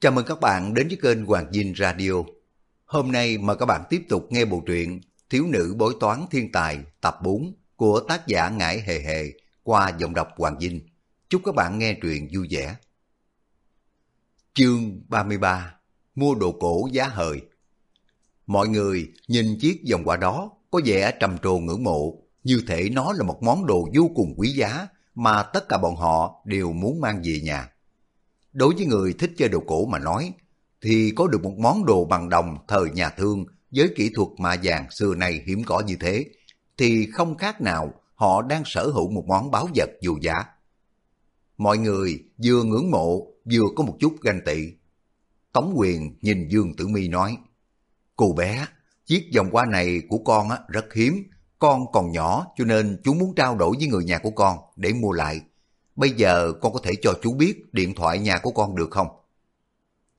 Chào mừng các bạn đến với kênh Hoàng Dinh Radio. Hôm nay mời các bạn tiếp tục nghe bộ truyện Thiếu nữ bối toán thiên tài tập 4 của tác giả Ngải Hề Hề qua giọng đọc Hoàng Dinh. Chúc các bạn nghe truyện vui vẻ. Chương 33 Mua đồ cổ giá hời Mọi người nhìn chiếc vòng quả đó có vẻ trầm trồ ngưỡng mộ, như thể nó là một món đồ vô cùng quý giá mà tất cả bọn họ đều muốn mang về nhà. Đối với người thích chơi đồ cổ mà nói, thì có được một món đồ bằng đồng thời nhà thương với kỹ thuật mạ vàng xưa nay hiếm có như thế, thì không khác nào họ đang sở hữu một món báo vật dù giá. Mọi người vừa ngưỡng mộ, vừa có một chút ganh tị. Tống quyền nhìn Dương Tử Mi nói, Cô bé, chiếc vòng hoa này của con rất hiếm, con còn nhỏ cho nên chú muốn trao đổi với người nhà của con để mua lại. Bây giờ con có thể cho chú biết điện thoại nhà của con được không?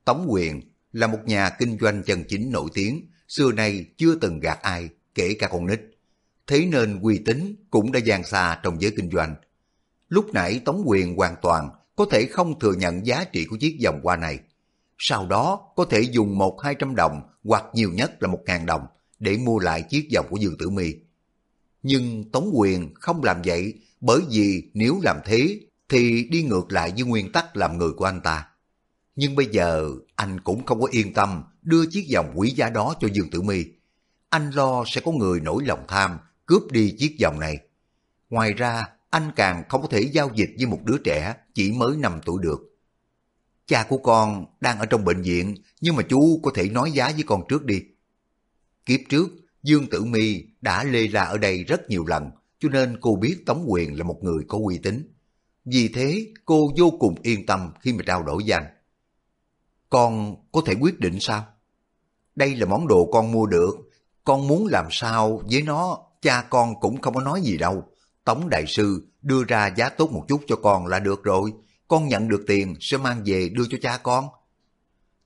Tống Quyền là một nhà kinh doanh chân chính nổi tiếng, xưa nay chưa từng gạt ai, kể cả con nít. Thế nên uy tín cũng đã gian xa trong giới kinh doanh. Lúc nãy Tống Quyền hoàn toàn có thể không thừa nhận giá trị của chiếc vòng hoa này. Sau đó có thể dùng một hai trăm đồng hoặc nhiều nhất là một ngàn đồng để mua lại chiếc vòng của Dương Tử Mi. Nhưng Tống Quyền không làm vậy bởi vì nếu làm thế thì đi ngược lại với nguyên tắc làm người của anh ta. Nhưng bây giờ anh cũng không có yên tâm đưa chiếc vòng quý giá đó cho Dương Tử Mi. Anh lo sẽ có người nổi lòng tham cướp đi chiếc vòng này. Ngoài ra, anh càng không có thể giao dịch với một đứa trẻ chỉ mới 5 tuổi được. Cha của con đang ở trong bệnh viện, nhưng mà chú có thể nói giá với con trước đi. Kiếp trước, Dương Tử Mi đã lê la ở đây rất nhiều lần, cho nên cô biết Tống Quyền là một người có uy tín. Vì thế, cô vô cùng yên tâm khi mà trao đổi danh. Con có thể quyết định sao? Đây là món đồ con mua được, con muốn làm sao với nó, cha con cũng không có nói gì đâu. Tống Đại Sư đưa ra giá tốt một chút cho con là được rồi, con nhận được tiền sẽ mang về đưa cho cha con.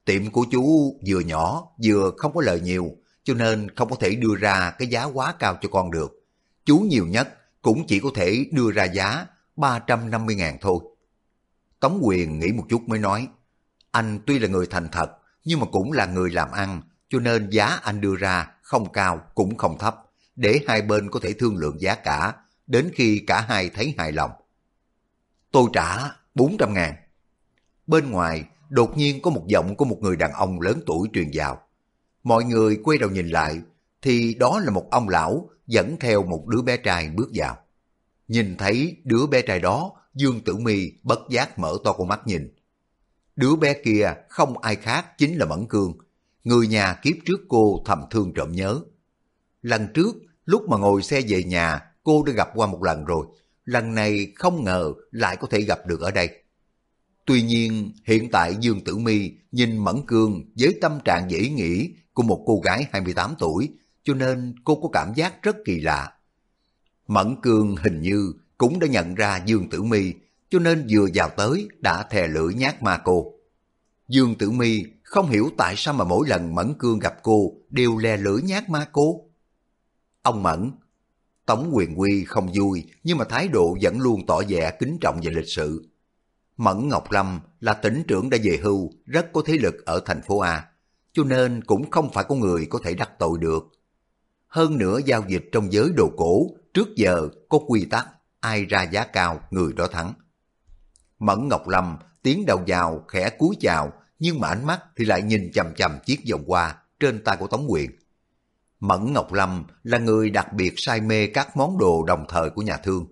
Tiệm của chú vừa nhỏ vừa không có lời nhiều, cho nên không có thể đưa ra cái giá quá cao cho con được. Chú nhiều nhất cũng chỉ có thể đưa ra giá 350 ngàn thôi. Tống quyền nghĩ một chút mới nói, anh tuy là người thành thật, nhưng mà cũng là người làm ăn, cho nên giá anh đưa ra không cao cũng không thấp, để hai bên có thể thương lượng giá cả, đến khi cả hai thấy hài lòng. Tôi trả 400 ngàn. Bên ngoài, đột nhiên có một giọng của một người đàn ông lớn tuổi truyền vào. Mọi người quay đầu nhìn lại, thì đó là một ông lão dẫn theo một đứa bé trai bước vào. Nhìn thấy đứa bé trai đó, Dương Tử Mi bất giác mở to con mắt nhìn. Đứa bé kia không ai khác chính là Mẫn Cương, người nhà kiếp trước cô thầm thương trộm nhớ. Lần trước, lúc mà ngồi xe về nhà, cô đã gặp qua một lần rồi, lần này không ngờ lại có thể gặp được ở đây. Tuy nhiên, hiện tại Dương Tử Mi nhìn Mẫn Cương với tâm trạng dễ nghĩ của một cô gái 28 tuổi, cho nên cô có cảm giác rất kỳ lạ. Mẫn Cương hình như cũng đã nhận ra Dương Tử Mi, cho nên vừa vào tới đã thè lưỡi nhát ma cô. Dương Tử Mi không hiểu tại sao mà mỗi lần Mẫn Cương gặp cô đều lè lưỡi nhát ma cô. Ông Mẫn, Tống Quyền Quy không vui nhưng mà thái độ vẫn luôn tỏ vẻ kính trọng và lịch sự. Mẫn Ngọc Lâm là tỉnh trưởng đã về hưu, rất có thế lực ở thành phố A, cho nên cũng không phải có người có thể đắc tội được. Hơn nữa giao dịch trong giới đồ cổ, trước giờ có quy tắc, ai ra giá cao người đó thắng. Mẫn Ngọc Lâm tiến đầu vào khẽ cúi chào, nhưng mà ánh mắt thì lại nhìn chầm chầm chiếc vòng hoa trên tay của Tống Quyền. Mẫn Ngọc Lâm là người đặc biệt say mê các món đồ đồng thời của nhà thương.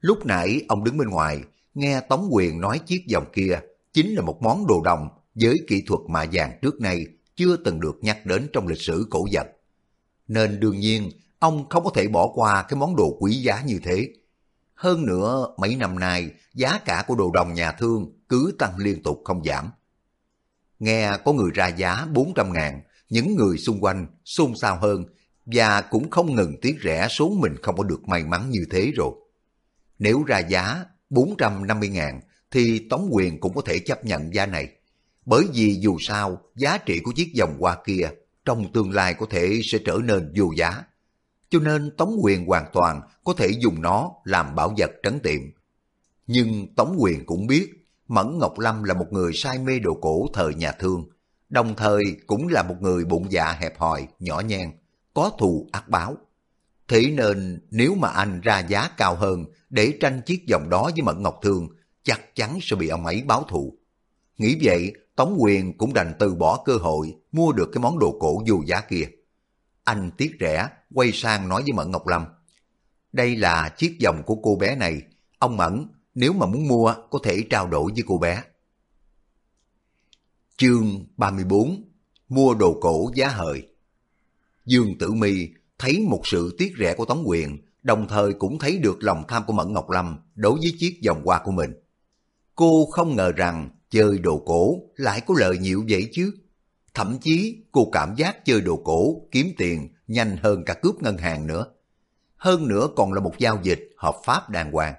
Lúc nãy ông đứng bên ngoài, nghe Tống Quyền nói chiếc vòng kia chính là một món đồ đồng với kỹ thuật mạ vàng trước nay chưa từng được nhắc đến trong lịch sử cổ vật. Nên đương nhiên, ông không có thể bỏ qua cái món đồ quý giá như thế. Hơn nữa, mấy năm nay, giá cả của đồ đồng nhà thương cứ tăng liên tục không giảm. Nghe có người ra giá 400 ngàn, những người xung quanh xôn xao hơn và cũng không ngừng tiếc rẻ số mình không có được may mắn như thế rồi. Nếu ra giá 450 ngàn thì Tống Quyền cũng có thể chấp nhận giá này. Bởi vì dù sao, giá trị của chiếc vòng hoa kia trong tương lai có thể sẽ trở nên vô giá. Cho nên Tống Quyền hoàn toàn có thể dùng nó làm bảo vật trấn tiệm. Nhưng Tống Quyền cũng biết, Mẫn Ngọc Lâm là một người say mê đồ cổ thời nhà thương, đồng thời cũng là một người bụng dạ hẹp hòi, nhỏ nhen, có thù ác báo. Thế nên nếu mà anh ra giá cao hơn để tranh chiếc vòng đó với Mẫn Ngọc Thương, chắc chắn sẽ bị ông ấy báo thù. Nghĩ vậy, Tống Quyền cũng đành từ bỏ cơ hội mua được cái món đồ cổ vô giá kia. Anh tiếc rẻ, quay sang nói với Mẫn Ngọc Lâm. Đây là chiếc vòng của cô bé này. Ông Mẫn, nếu mà muốn mua, có thể trao đổi với cô bé. Chương 34 Mua đồ cổ giá hời Dương Tử Mi thấy một sự tiếc rẻ của Tống Quyền, đồng thời cũng thấy được lòng tham của Mẫn Ngọc Lâm đối với chiếc vòng hoa của mình. Cô không ngờ rằng chơi đồ cổ lại có lợi nhiều vậy chứ. Thậm chí cô cảm giác chơi đồ cổ kiếm tiền nhanh hơn cả cướp ngân hàng nữa. Hơn nữa còn là một giao dịch hợp pháp đàng hoàng.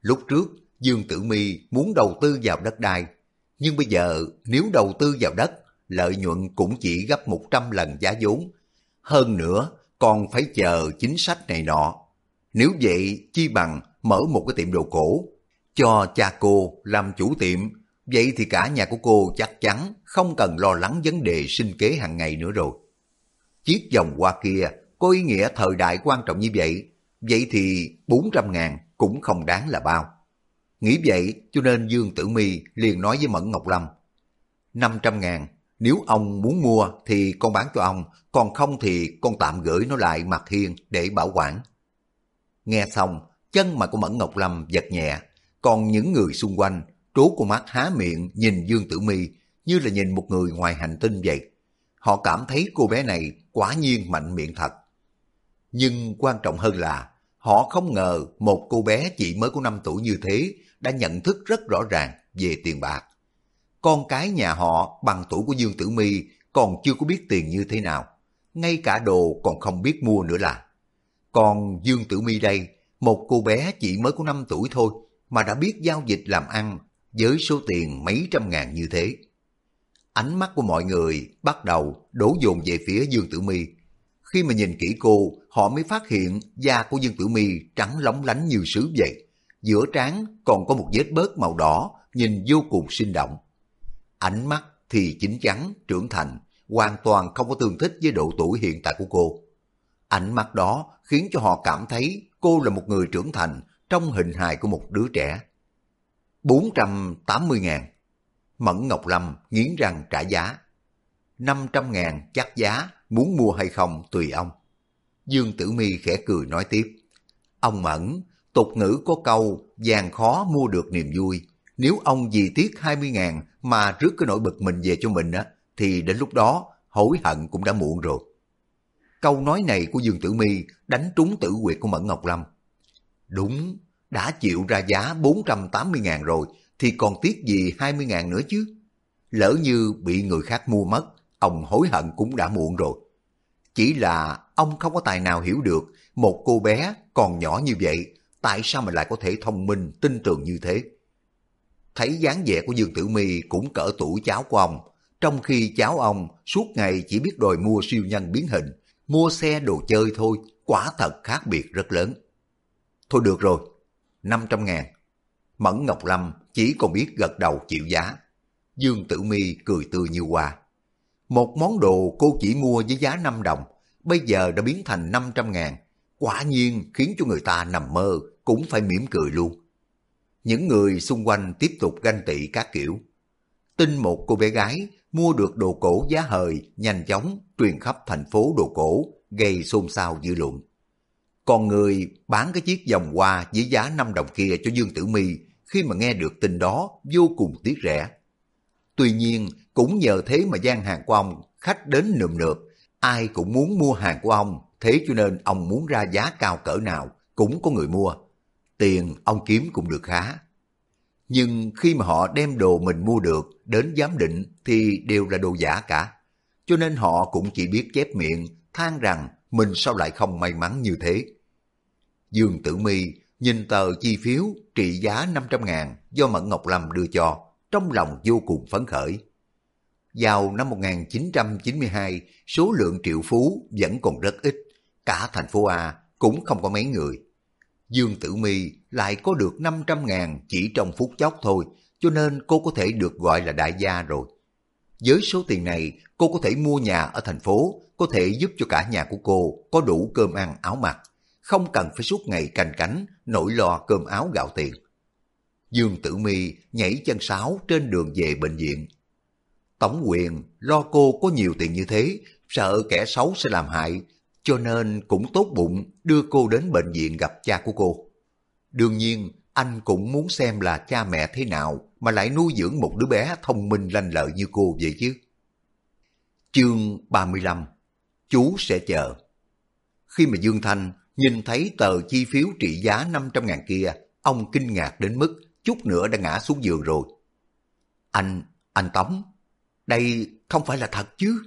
Lúc trước, Dương Tử Mi muốn đầu tư vào đất đai, nhưng bây giờ nếu đầu tư vào đất, lợi nhuận cũng chỉ gấp 100 lần giá vốn. Hơn nữa, còn phải chờ chính sách này nọ. Nếu vậy, chi bằng mở một cái tiệm đồ cổ, cho cha cô làm chủ tiệm, vậy thì cả nhà của cô chắc chắn không cần lo lắng vấn đề sinh kế hàng ngày nữa rồi. Chiếc vòng hoa kia có ý nghĩa thời đại quan trọng như vậy, vậy thì 400 ngàn cũng không đáng là bao. Nghĩ vậy cho nên Dương Tử Mi liền nói với Mẫn Ngọc Lâm, 500 ngàn, nếu ông muốn mua thì con bán cho ông, còn không thì con tạm gửi nó lại mặt hiên để bảo quản. Nghe xong, chân mà của Mẫn Ngọc Lâm giật nhẹ, còn những người xung quanh trố của mắt há miệng nhìn Dương Tử Mi như là nhìn một người ngoài hành tinh vậy. Họ cảm thấy cô bé này quả nhiên mạnh miệng thật. Nhưng quan trọng hơn là họ không ngờ một cô bé chỉ mới có 5 tuổi như thế đã nhận thức rất rõ ràng về tiền bạc. Con cái nhà họ bằng tuổi của Dương Tử Mi còn chưa có biết tiền như thế nào. Ngay cả đồ còn không biết mua nữa là. Còn Dương Tử Mi đây, một cô bé chỉ mới có 5 tuổi thôi mà đã biết giao dịch làm ăn với số tiền mấy trăm ngàn như thế. Ánh mắt của mọi người bắt đầu đổ dồn về phía Dương Tử Mi. Khi mà nhìn kỹ cô, họ mới phát hiện da của Dương Tử Mi trắng lóng lánh như sứ vậy. Giữa trán còn có một vết bớt màu đỏ, nhìn vô cùng sinh động. Ánh mắt thì chính chắn, trưởng thành, hoàn toàn không có tương thích với độ tuổi hiện tại của cô. Ánh mắt đó khiến cho họ cảm thấy cô là một người trưởng thành trong hình hài của một đứa trẻ. 480 ngàn. Mẫn Ngọc Lâm nghiến răng trả giá. 500 ngàn chắc giá, muốn mua hay không tùy ông. Dương Tử Mi khẽ cười nói tiếp. Ông Mẫn, tục ngữ có câu vàng khó mua được niềm vui. Nếu ông vì tiếc 20 ngàn mà rước cái nỗi bực mình về cho mình á, thì đến lúc đó hối hận cũng đã muộn rồi. Câu nói này của Dương Tử Mi đánh trúng tử quyệt của Mẫn Ngọc Lâm. Đúng, đã chịu ra giá 480 ngàn rồi, thì còn tiếc gì 20 ngàn nữa chứ. Lỡ như bị người khác mua mất, ông hối hận cũng đã muộn rồi. Chỉ là ông không có tài nào hiểu được một cô bé còn nhỏ như vậy, tại sao mà lại có thể thông minh, tinh tường như thế. Thấy dáng vẻ của Dương Tử Mi cũng cỡ tuổi cháu của ông, trong khi cháu ông suốt ngày chỉ biết đòi mua siêu nhân biến hình, mua xe đồ chơi thôi, quả thật khác biệt rất lớn. Thôi được rồi, 500 ngàn. Mẫn Ngọc Lâm chỉ còn biết gật đầu chịu giá. Dương Tử Mi cười tươi như hoa. Một món đồ cô chỉ mua với giá 5 đồng, bây giờ đã biến thành 500 ngàn. Quả nhiên khiến cho người ta nằm mơ cũng phải mỉm cười luôn. Những người xung quanh tiếp tục ganh tị các kiểu. Tin một cô bé gái mua được đồ cổ giá hời nhanh chóng truyền khắp thành phố đồ cổ gây xôn xao dư luận. Còn người bán cái chiếc vòng hoa với giá 5 đồng kia cho Dương Tử Mi khi mà nghe được tin đó vô cùng tiếc rẻ. Tuy nhiên, cũng nhờ thế mà gian hàng của ông khách đến nườm nượp, ai cũng muốn mua hàng của ông, thế cho nên ông muốn ra giá cao cỡ nào cũng có người mua. Tiền ông kiếm cũng được khá. Nhưng khi mà họ đem đồ mình mua được đến giám định thì đều là đồ giả cả. Cho nên họ cũng chỉ biết chép miệng, than rằng mình sao lại không may mắn như thế. Dương Tử Mi nhìn tờ chi phiếu trị giá 500 ngàn do Mẫn Ngọc Lâm đưa cho, trong lòng vô cùng phấn khởi. Vào năm 1992, số lượng triệu phú vẫn còn rất ít, cả thành phố A cũng không có mấy người. Dương Tử Mi lại có được 500 ngàn chỉ trong phút chốc thôi, cho nên cô có thể được gọi là đại gia rồi. Với số tiền này, cô có thể mua nhà ở thành phố, có thể giúp cho cả nhà của cô có đủ cơm ăn áo mặc, không cần phải suốt ngày canh cánh, nỗi lo cơm áo gạo tiền. Dương Tử Mi nhảy chân sáo trên đường về bệnh viện. Tổng quyền lo cô có nhiều tiền như thế, sợ kẻ xấu sẽ làm hại, cho nên cũng tốt bụng đưa cô đến bệnh viện gặp cha của cô. Đương nhiên, anh cũng muốn xem là cha mẹ thế nào mà lại nuôi dưỡng một đứa bé thông minh lanh lợi như cô vậy chứ. Chương 35 Chú sẽ chờ Khi mà Dương Thanh nhìn thấy tờ chi phiếu trị giá 500 ngàn kia, ông kinh ngạc đến mức chút nữa đã ngã xuống giường rồi. Anh, anh Tống, đây không phải là thật chứ?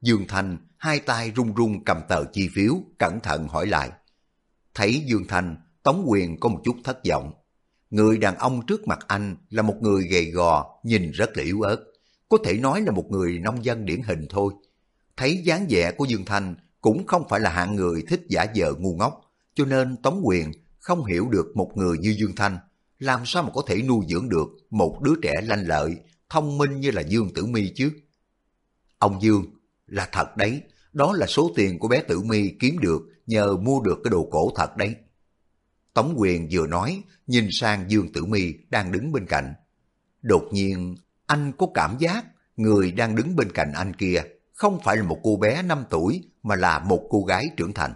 Dương Thành hai tay run run cầm tờ chi phiếu, cẩn thận hỏi lại. Thấy Dương Thành Tống Quyền có một chút thất vọng. Người đàn ông trước mặt anh là một người gầy gò, nhìn rất là yếu ớt. Có thể nói là một người nông dân điển hình thôi. Thấy dáng vẻ của Dương Thành cũng không phải là hạng người thích giả vờ ngu ngốc, cho nên Tống Quyền không hiểu được một người như Dương Thanh làm sao mà có thể nuôi dưỡng được một đứa trẻ lanh lợi, thông minh như là Dương Tử Mi chứ. Ông Dương, là thật đấy, đó là số tiền của bé Tử Mi kiếm được nhờ mua được cái đồ cổ thật đấy. Tống quyền vừa nói, nhìn sang Dương Tử Mi đang đứng bên cạnh. Đột nhiên, anh có cảm giác người đang đứng bên cạnh anh kia không phải là một cô bé 5 tuổi mà là một cô gái trưởng thành.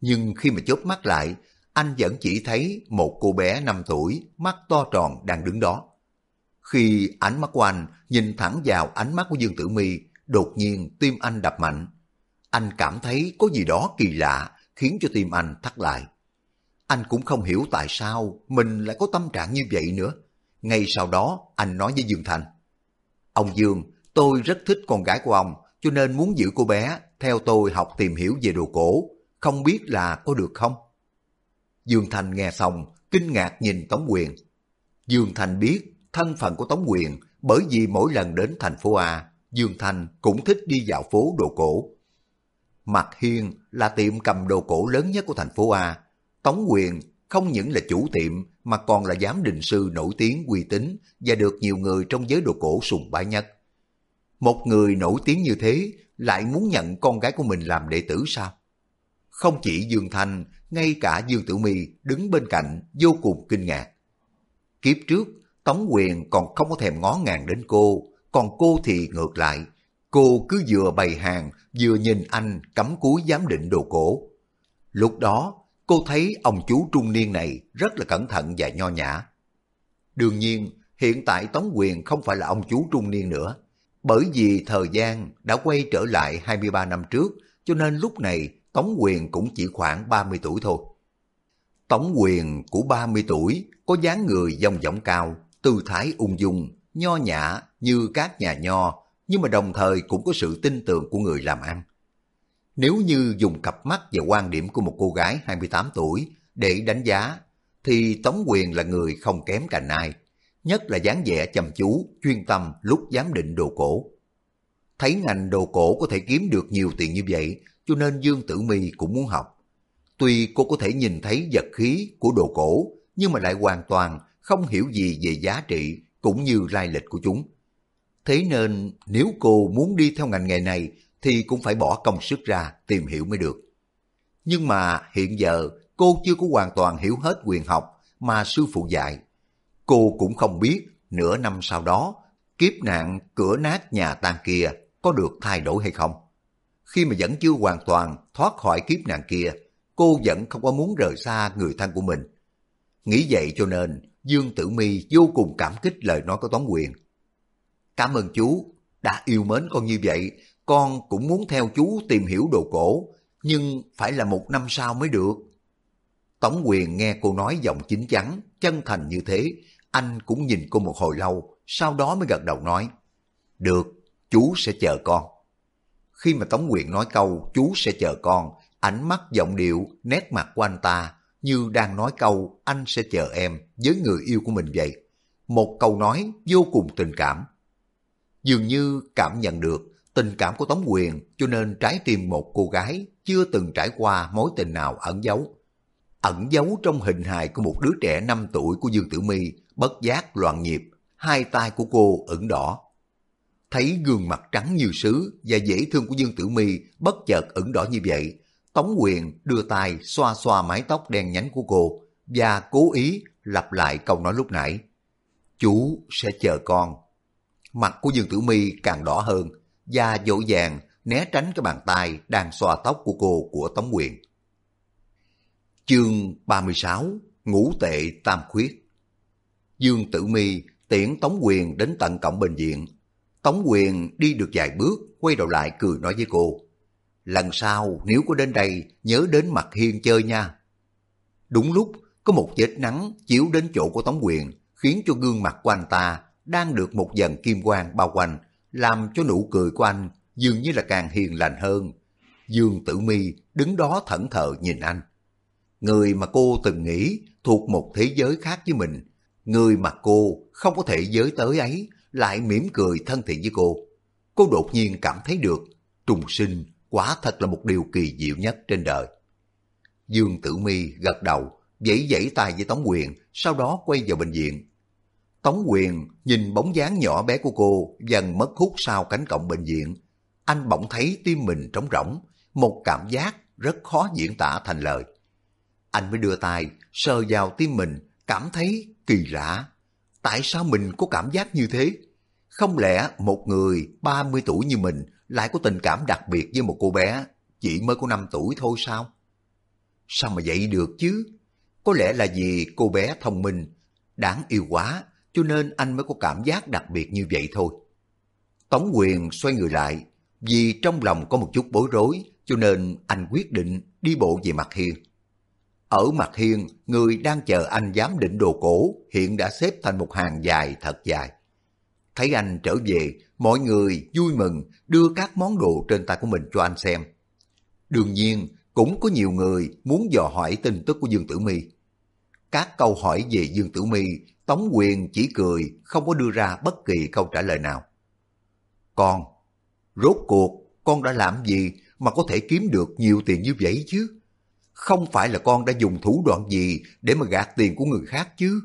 Nhưng khi mà chớp mắt lại, anh vẫn chỉ thấy một cô bé 5 tuổi, mắt to tròn đang đứng đó. Khi ánh mắt của anh nhìn thẳng vào ánh mắt của Dương Tử Mi, đột nhiên tim anh đập mạnh. Anh cảm thấy có gì đó kỳ lạ khiến cho tim anh thắt lại. Anh cũng không hiểu tại sao mình lại có tâm trạng như vậy nữa. Ngay sau đó anh nói với Dương Thành. Ông Dương, tôi rất thích con gái của ông, cho nên muốn giữ cô bé theo tôi học tìm hiểu về đồ cổ. Không biết là có được không? Dương Thành nghe xong, kinh ngạc nhìn Tống Quyền. Dương Thành biết thân phận của Tống Quyền bởi vì mỗi lần đến thành phố A, Dương Thành cũng thích đi dạo phố đồ cổ. Mặt Hiên là tiệm cầm đồ cổ lớn nhất của thành phố A. Tống Quyền không những là chủ tiệm mà còn là giám định sư nổi tiếng uy tín và được nhiều người trong giới đồ cổ sùng bái nhất. Một người nổi tiếng như thế lại muốn nhận con gái của mình làm đệ tử sao? Không chỉ Dương Thanh, ngay cả Dương Tử Mi đứng bên cạnh vô cùng kinh ngạc. Kiếp trước, Tống Quyền còn không có thèm ngó ngàng đến cô, còn cô thì ngược lại. Cô cứ vừa bày hàng, vừa nhìn anh cắm cúi giám định đồ cổ. Lúc đó, cô thấy ông chú trung niên này rất là cẩn thận và nho nhã. Đương nhiên, hiện tại Tống Quyền không phải là ông chú trung niên nữa, bởi vì thời gian đã quay trở lại 23 năm trước, cho nên lúc này Tống Quyền cũng chỉ khoảng 30 tuổi thôi. Tống Quyền của 30 tuổi có dáng người dông dỏng cao, tư thái ung dung, nho nhã như các nhà nho, nhưng mà đồng thời cũng có sự tin tưởng của người làm ăn. Nếu như dùng cặp mắt và quan điểm của một cô gái 28 tuổi để đánh giá, thì Tống Quyền là người không kém cạnh ai, nhất là dáng vẻ chăm chú, chuyên tâm lúc giám định đồ cổ. Thấy ngành đồ cổ có thể kiếm được nhiều tiền như vậy, cho nên Dương Tử Mi cũng muốn học. Tuy cô có thể nhìn thấy vật khí của đồ cổ, nhưng mà lại hoàn toàn không hiểu gì về giá trị cũng như lai lịch của chúng. Thế nên nếu cô muốn đi theo ngành nghề này thì cũng phải bỏ công sức ra tìm hiểu mới được. Nhưng mà hiện giờ cô chưa có hoàn toàn hiểu hết quyền học mà sư phụ dạy. Cô cũng không biết nửa năm sau đó kiếp nạn cửa nát nhà tan kia có được thay đổi hay không. Khi mà vẫn chưa hoàn toàn thoát khỏi kiếp nạn kia, cô vẫn không có muốn rời xa người thân của mình. Nghĩ vậy cho nên Dương Tử Mi vô cùng cảm kích lời nói của tống Quyền. Cảm ơn chú, đã yêu mến con như vậy, con cũng muốn theo chú tìm hiểu đồ cổ, nhưng phải là một năm sau mới được. Tống quyền nghe cô nói giọng chính chắn, chân thành như thế, anh cũng nhìn cô một hồi lâu, sau đó mới gật đầu nói, Được, chú sẽ chờ con. Khi mà Tống quyền nói câu chú sẽ chờ con, ánh mắt giọng điệu, nét mặt của anh ta như đang nói câu anh sẽ chờ em với người yêu của mình vậy. Một câu nói vô cùng tình cảm. Dường như cảm nhận được tình cảm của Tống Quyền cho nên trái tim một cô gái chưa từng trải qua mối tình nào ẩn giấu. Ẩn giấu trong hình hài của một đứa trẻ 5 tuổi của Dương Tử My bất giác loạn nhịp, hai tay của cô ửng đỏ. Thấy gương mặt trắng như sứ và dễ thương của Dương Tử Mi bất chợt ửng đỏ như vậy, Tống Quyền đưa tay xoa xoa mái tóc đen nhánh của cô và cố ý lặp lại câu nói lúc nãy. Chú sẽ chờ con. Mặt của Dương Tử Mi càng đỏ hơn và dỗ dàng né tránh cái bàn tay đang xoa tóc của cô của Tống Quyền. Chương 36 Ngũ tệ tam khuyết Dương Tử Mi tiễn Tống Quyền đến tận cổng bệnh viện. Tống Quyền đi được vài bước, quay đầu lại cười nói với cô. Lần sau nếu có đến đây, nhớ đến mặt hiên chơi nha. Đúng lúc, có một vết nắng chiếu đến chỗ của Tống Quyền, khiến cho gương mặt của anh ta đang được một dần kim quang bao quanh, làm cho nụ cười của anh dường như là càng hiền lành hơn. Dương Tử Mi đứng đó thẫn thờ nhìn anh. Người mà cô từng nghĩ thuộc một thế giới khác với mình, người mà cô không có thể giới tới ấy lại mỉm cười thân thiện với cô. Cô đột nhiên cảm thấy được trùng sinh quả thật là một điều kỳ diệu nhất trên đời. Dương Tử Mi gật đầu, vẫy vẫy tay với Tống Quyền, sau đó quay vào bệnh viện. Tống Quyền nhìn bóng dáng nhỏ bé của cô dần mất hút sau cánh cổng bệnh viện. Anh bỗng thấy tim mình trống rỗng, một cảm giác rất khó diễn tả thành lời. Anh mới đưa tay sờ vào tim mình, cảm thấy kỳ lạ. Tại sao mình có cảm giác như thế? Không lẽ một người 30 tuổi như mình lại có tình cảm đặc biệt với một cô bé chỉ mới có 5 tuổi thôi sao? Sao mà vậy được chứ? Có lẽ là vì cô bé thông minh, đáng yêu quá, cho nên anh mới có cảm giác đặc biệt như vậy thôi. Tống quyền xoay người lại, vì trong lòng có một chút bối rối, cho nên anh quyết định đi bộ về mặt hiên. Ở mặt hiên, người đang chờ anh giám định đồ cổ hiện đã xếp thành một hàng dài thật dài. Thấy anh trở về, mọi người vui mừng đưa các món đồ trên tay của mình cho anh xem. Đương nhiên, cũng có nhiều người muốn dò hỏi tin tức của Dương Tử Mi. Các câu hỏi về Dương Tử Mi, Tống Quyền chỉ cười, không có đưa ra bất kỳ câu trả lời nào. Con, rốt cuộc con đã làm gì mà có thể kiếm được nhiều tiền như vậy chứ? Không phải là con đã dùng thủ đoạn gì để mà gạt tiền của người khác chứ?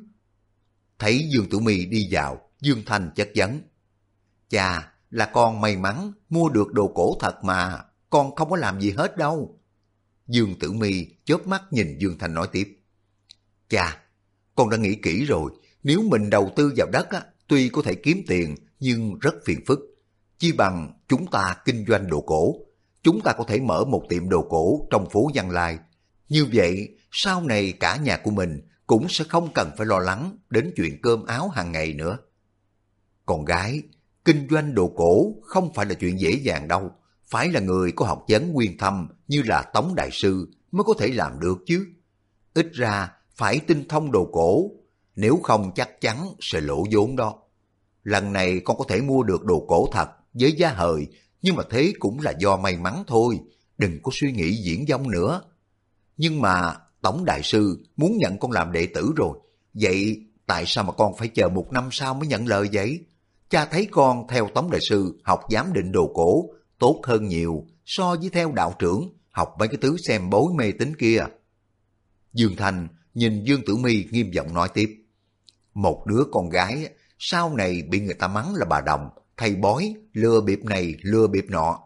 Thấy Dương Tử Mi đi vào, Dương Thanh chất vấn. Chà, là con may mắn mua được đồ cổ thật mà, con không có làm gì hết đâu. Dương Tử Mi chớp mắt nhìn Dương Thanh nói tiếp. Chà, con đã nghĩ kỹ rồi, nếu mình đầu tư vào đất á, tuy có thể kiếm tiền nhưng rất phiền phức. Chi bằng chúng ta kinh doanh đồ cổ, chúng ta có thể mở một tiệm đồ cổ trong phố Văn Lai. Như vậy, sau này cả nhà của mình cũng sẽ không cần phải lo lắng đến chuyện cơm áo hàng ngày nữa. Con gái, kinh doanh đồ cổ không phải là chuyện dễ dàng đâu, phải là người có học vấn nguyên thâm như là Tống Đại Sư mới có thể làm được chứ. Ít ra phải tinh thông đồ cổ, nếu không chắc chắn sẽ lỗ vốn đó. Lần này con có thể mua được đồ cổ thật với giá hời, nhưng mà thế cũng là do may mắn thôi, đừng có suy nghĩ diễn dông nữa. Nhưng mà tổng Đại Sư muốn nhận con làm đệ tử rồi, vậy tại sao mà con phải chờ một năm sau mới nhận lời vậy? Cha thấy con theo Tống Đại Sư học giám định đồ cổ tốt hơn nhiều so với theo đạo trưởng học mấy cái thứ xem bối mê tín kia. Dương Thành nhìn Dương Tử Mi nghiêm giọng nói tiếp. Một đứa con gái sau này bị người ta mắng là bà đồng, thầy bói, lừa bịp này, lừa bịp nọ.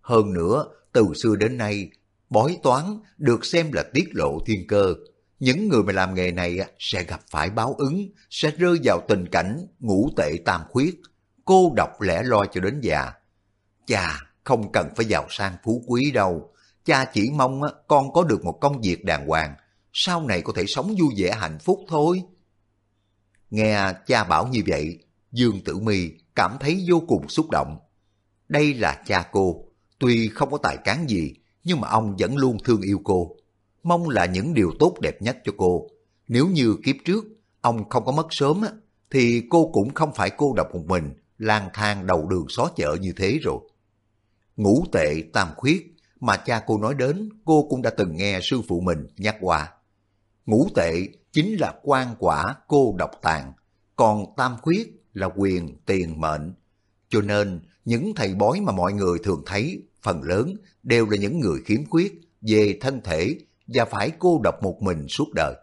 Hơn nữa, từ xưa đến nay, bói toán được xem là tiết lộ thiên cơ. Những người mà làm nghề này sẽ gặp phải báo ứng, sẽ rơi vào tình cảnh ngũ tệ tam khuyết, cô độc lẻ loi cho đến già. Cha, không cần phải giàu sang phú quý đâu. Cha chỉ mong con có được một công việc đàng hoàng, sau này có thể sống vui vẻ hạnh phúc thôi. Nghe cha bảo như vậy, Dương Tử Mi cảm thấy vô cùng xúc động. Đây là cha cô, tuy không có tài cán gì, nhưng mà ông vẫn luôn thương yêu cô. Mong là những điều tốt đẹp nhất cho cô. Nếu như kiếp trước, ông không có mất sớm, thì cô cũng không phải cô độc một mình, lang thang đầu đường xó chợ như thế rồi. Ngũ tệ tam khuyết mà cha cô nói đến cô cũng đã từng nghe sư phụ mình nhắc qua. Ngũ tệ chính là quan quả cô độc tàn, còn tam khuyết là quyền tiền mệnh. Cho nên những thầy bói mà mọi người thường thấy phần lớn đều là những người khiếm khuyết về thân thể và phải cô độc một mình suốt đời.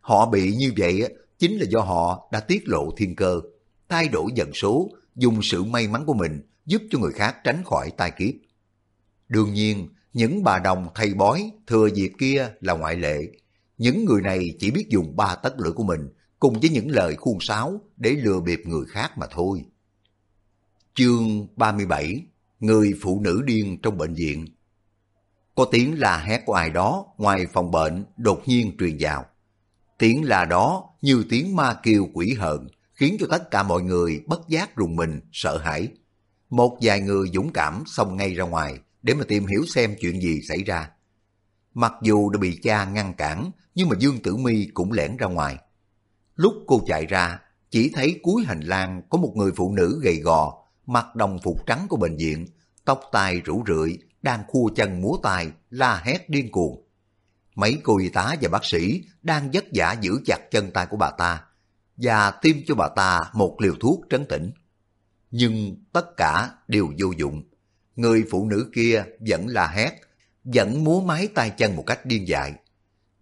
Họ bị như vậy chính là do họ đã tiết lộ thiên cơ, thay đổi dần số, dùng sự may mắn của mình giúp cho người khác tránh khỏi tai kiếp. Đương nhiên, những bà đồng thầy bói thừa việc kia là ngoại lệ. Những người này chỉ biết dùng ba tấc lưỡi của mình cùng với những lời khuôn sáo để lừa bịp người khác mà thôi. Chương 37 Người phụ nữ điên trong bệnh viện Có tiếng là hét của ai đó ngoài phòng bệnh đột nhiên truyền vào. Tiếng là đó như tiếng ma kêu quỷ hờn, khiến cho tất cả mọi người bất giác rùng mình, sợ hãi. Một vài người dũng cảm xông ngay ra ngoài để mà tìm hiểu xem chuyện gì xảy ra. Mặc dù đã bị cha ngăn cản, nhưng mà Dương Tử Mi cũng lẻn ra ngoài. Lúc cô chạy ra, chỉ thấy cuối hành lang có một người phụ nữ gầy gò, mặc đồng phục trắng của bệnh viện, tóc tai rủ rượi, đang khua chân múa tay, la hét điên cuồng. Mấy cô y tá và bác sĩ đang vất vả giữ chặt chân tay của bà ta và tiêm cho bà ta một liều thuốc trấn tĩnh. Nhưng tất cả đều vô dụng. Người phụ nữ kia vẫn la hét, vẫn múa máy tay chân một cách điên dại.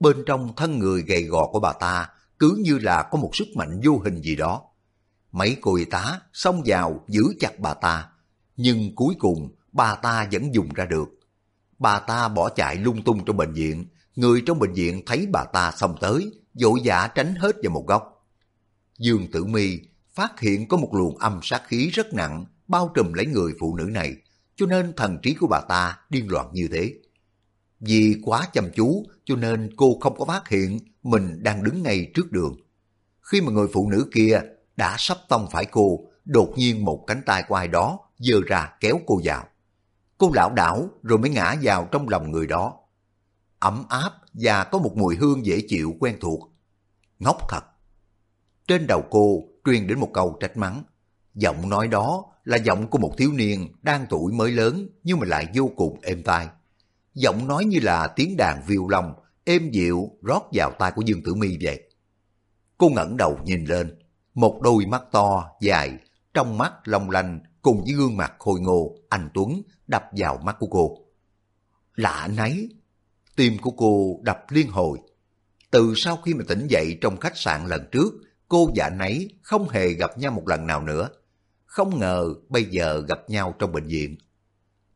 Bên trong thân người gầy gò của bà ta cứ như là có một sức mạnh vô hình gì đó. Mấy cô y tá xông vào giữ chặt bà ta, nhưng cuối cùng bà ta vẫn dùng ra được. Bà ta bỏ chạy lung tung trong bệnh viện, người trong bệnh viện thấy bà ta xông tới, vội vã tránh hết vào một góc. Dương Tử Mi phát hiện có một luồng âm sát khí rất nặng bao trùm lấy người phụ nữ này, cho nên thần trí của bà ta điên loạn như thế. Vì quá chăm chú cho nên cô không có phát hiện mình đang đứng ngay trước đường. Khi mà người phụ nữ kia đã sắp tông phải cô, đột nhiên một cánh tay của ai đó giơ ra kéo cô vào. Cô lảo đảo rồi mới ngã vào trong lòng người đó. Ấm áp và có một mùi hương dễ chịu quen thuộc. Ngốc thật. Trên đầu cô truyền đến một câu trách mắng. Giọng nói đó là giọng của một thiếu niên đang tuổi mới lớn nhưng mà lại vô cùng êm tai. Giọng nói như là tiếng đàn viêu long, êm dịu rót vào tai của Dương Tử Mi vậy. Cô ngẩng đầu nhìn lên, một đôi mắt to, dài, trong mắt long lanh cùng với gương mặt khôi ngô, anh Tuấn đập vào mắt của cô. Lạ nấy, tim của cô đập liên hồi. Từ sau khi mà tỉnh dậy trong khách sạn lần trước, cô và anh ấy không hề gặp nhau một lần nào nữa. Không ngờ bây giờ gặp nhau trong bệnh viện.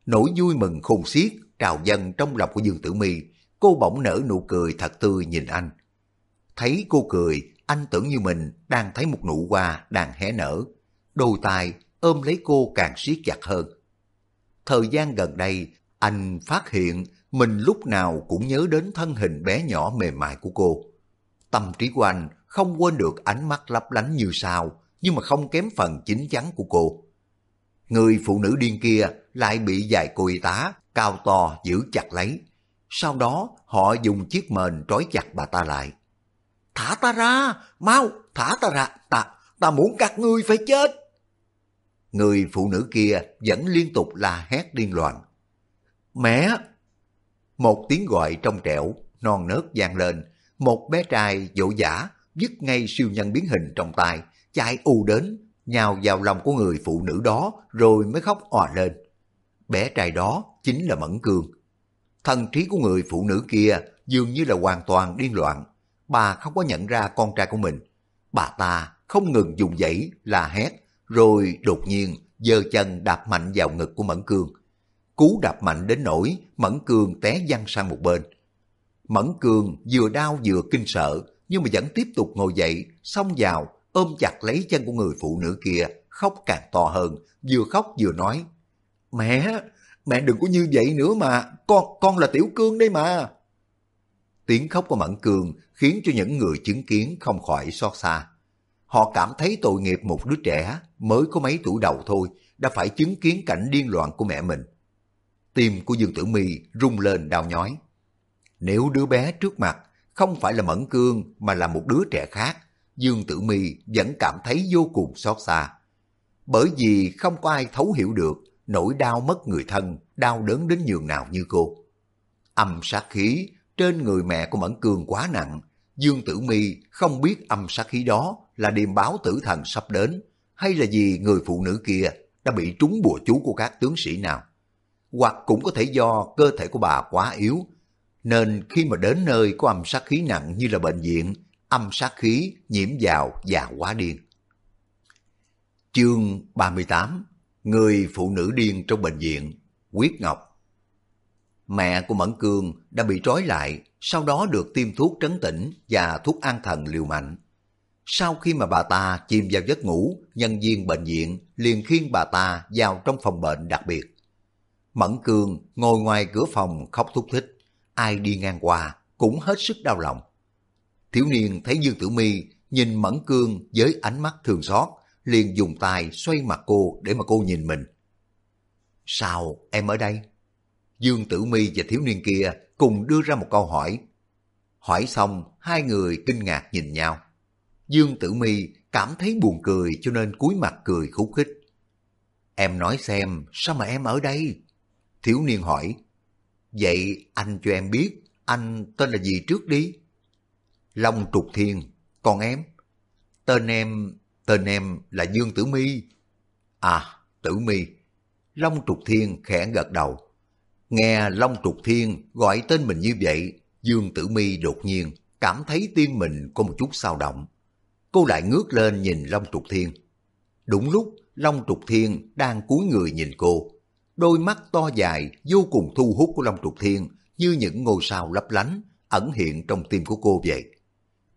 Nỗi vui mừng khôn xiết trào dâng trong lòng của Dương Tử Mi, cô bỗng nở nụ cười thật tươi nhìn anh. Thấy cô cười, anh tưởng như mình đang thấy một nụ hoa đang hé nở. Đôi tay ôm lấy cô càng siết chặt hơn. Thời gian gần đây, anh phát hiện mình lúc nào cũng nhớ đến thân hình bé nhỏ mềm mại của cô. Tâm trí của anh không quên được ánh mắt lấp lánh như sao, nhưng mà không kém phần chính chắn của cô. Người phụ nữ điên kia lại bị dài cô y tá cao to giữ chặt lấy. Sau đó họ dùng chiếc mền trói chặt bà ta lại. Thả ta ra, mau, thả ta ra, ta, ta muốn các ngươi phải chết. Người phụ nữ kia vẫn liên tục la hét điên loạn. Mẹ! Một tiếng gọi trong trẻo, non nớt vang lên. Một bé trai dỗ giả dứt ngay siêu nhân biến hình trong tay, chạy u đến, nhào vào lòng của người phụ nữ đó rồi mới khóc òa lên. Bé trai đó chính là Mẫn Cương. Thần trí của người phụ nữ kia dường như là hoàn toàn điên loạn. Bà không có nhận ra con trai của mình. Bà ta không ngừng dùng dãy là hét, rồi đột nhiên giơ chân đạp mạnh vào ngực của Mẫn Cương. Cú đạp mạnh đến nỗi Mẫn Cương té văng sang một bên. Mẫn Cương vừa đau vừa kinh sợ, nhưng mà vẫn tiếp tục ngồi dậy, xông vào, ôm chặt lấy chân của người phụ nữ kia, khóc càng to hơn, vừa khóc vừa nói, Mẹ, mẹ đừng có như vậy nữa mà, con con là Tiểu Cương đây mà. Tiếng khóc của Mẫn Cương khiến cho những người chứng kiến không khỏi xót xa. Họ cảm thấy tội nghiệp một đứa trẻ mới có mấy tuổi đầu thôi đã phải chứng kiến cảnh điên loạn của mẹ mình. Tim của Dương Tử Mi rung lên đau nhói. Nếu đứa bé trước mặt không phải là Mẫn Cương mà là một đứa trẻ khác, Dương Tử Mi vẫn cảm thấy vô cùng xót xa. Bởi vì không có ai thấu hiểu được nỗi đau mất người thân, đau đớn đến nhường nào như cô. Âm sát khí trên người mẹ của Mẫn Cương quá nặng, Dương Tử Mi không biết âm sát khí đó là điềm báo tử thần sắp đến, hay là vì người phụ nữ kia đã bị trúng bùa chú của các tướng sĩ nào. Hoặc cũng có thể do cơ thể của bà quá yếu, nên khi mà đến nơi có âm sát khí nặng như là bệnh viện, âm sát khí nhiễm vào và quá điên. Chương 38 Người phụ nữ điên trong bệnh viện Quyết Ngọc Mẹ của Mẫn Cương đã bị trói lại, sau đó được tiêm thuốc trấn tĩnh và thuốc an thần liều mạnh. Sau khi mà bà ta chìm vào giấc ngủ, nhân viên bệnh viện liền khiêng bà ta vào trong phòng bệnh đặc biệt. Mẫn Cương ngồi ngoài cửa phòng khóc thúc thích, ai đi ngang qua cũng hết sức đau lòng. Thiếu niên thấy Dương Tử Mi nhìn Mẫn Cương với ánh mắt thường xót, liền dùng tay xoay mặt cô để mà cô nhìn mình. Sao em ở đây? Dương Tử Mi và thiếu niên kia cùng đưa ra một câu hỏi. Hỏi xong, hai người kinh ngạc nhìn nhau. Dương Tử Mi cảm thấy buồn cười cho nên cúi mặt cười khúc khích. Em nói xem, sao mà em ở đây? Thiếu niên hỏi. Vậy anh cho em biết, anh tên là gì trước đi? Long Trục Thiên, còn em? Tên em, tên em là Dương Tử Mi. À, Tử Mi. Long Trục Thiên khẽ gật đầu. Nghe Long Trục Thiên gọi tên mình như vậy, Dương Tử Mi đột nhiên cảm thấy tim mình có một chút sao động. Cô lại ngước lên nhìn Long Trục Thiên. Đúng lúc Long Trục Thiên đang cúi người nhìn cô. Đôi mắt to dài vô cùng thu hút của Long Trục Thiên như những ngôi sao lấp lánh ẩn hiện trong tim của cô vậy.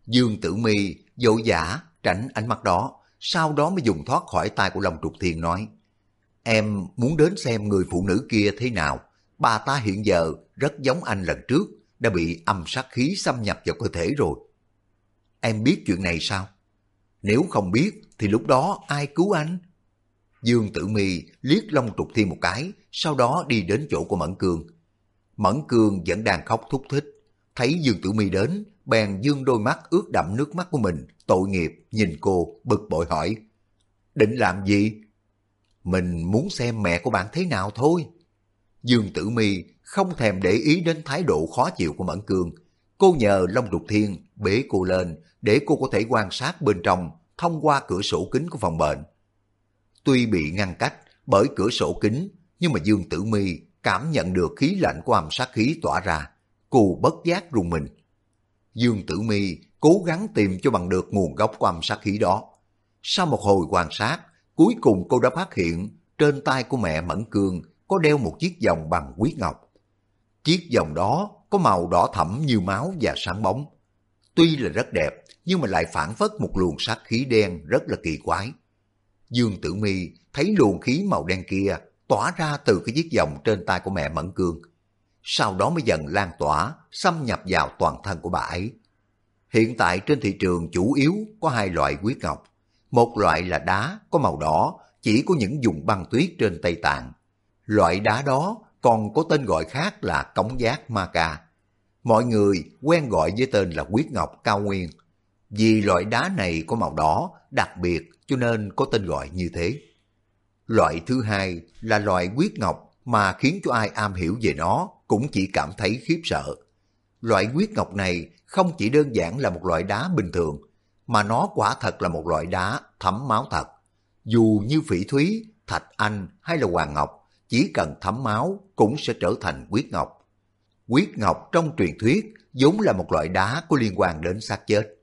Dương Tử Mi dỗ dã tránh ánh mắt đó, sau đó mới dùng thoát khỏi tay của Long Trục Thiên nói Em muốn đến xem người phụ nữ kia thế nào. Bà ta hiện giờ rất giống anh lần trước, đã bị âm sát khí xâm nhập vào cơ thể rồi. Em biết chuyện này sao? Nếu không biết thì lúc đó ai cứu anh? Dương Tử Mi liếc Long Trục Thiên một cái, sau đó đi đến chỗ của Mẫn Cương. Mẫn Cương vẫn đang khóc thúc thích. Thấy Dương Tử Mi đến, bèn dương đôi mắt ướt đậm nước mắt của mình, tội nghiệp, nhìn cô, bực bội hỏi. Định làm gì? Mình muốn xem mẹ của bạn thế nào thôi. Dương Tử Mi không thèm để ý đến thái độ khó chịu của Mẫn Cương. Cô nhờ Long Trục Thiên bế cô lên để cô có thể quan sát bên trong thông qua cửa sổ kính của phòng bệnh. Tuy bị ngăn cách bởi cửa sổ kính, nhưng mà Dương Tử Mi cảm nhận được khí lạnh của âm sát khí tỏa ra. Cô bất giác rùng mình. Dương Tử Mi cố gắng tìm cho bằng được nguồn gốc của âm sát khí đó. Sau một hồi quan sát, cuối cùng cô đã phát hiện trên tay của mẹ Mẫn Cương có đeo một chiếc vòng bằng quyết ngọc. Chiếc vòng đó có màu đỏ thẫm như máu và sáng bóng. Tuy là rất đẹp, nhưng mà lại phản phất một luồng sát khí đen rất là kỳ quái. Dương Tử Mi thấy luồng khí màu đen kia tỏa ra từ cái chiếc vòng trên tay của mẹ Mẫn Cương. Sau đó mới dần lan tỏa, xâm nhập vào toàn thân của bà ấy. Hiện tại trên thị trường chủ yếu có hai loại quyết ngọc. Một loại là đá có màu đỏ, chỉ có những vùng băng tuyết trên Tây Tạng. Loại đá đó còn có tên gọi khác là cống giác ma cà, Mọi người quen gọi với tên là quyết ngọc cao nguyên. Vì loại đá này có màu đỏ, đặc biệt cho nên có tên gọi như thế. Loại thứ hai là loại quyết ngọc mà khiến cho ai am hiểu về nó cũng chỉ cảm thấy khiếp sợ. Loại quyết ngọc này không chỉ đơn giản là một loại đá bình thường, mà nó quả thật là một loại đá thấm máu thật. Dù như phỉ thúy, thạch anh hay là hoàng ngọc, chỉ cần thấm máu cũng sẽ trở thành quyết ngọc. Quyết ngọc trong truyền thuyết vốn là một loại đá có liên quan đến xác chết.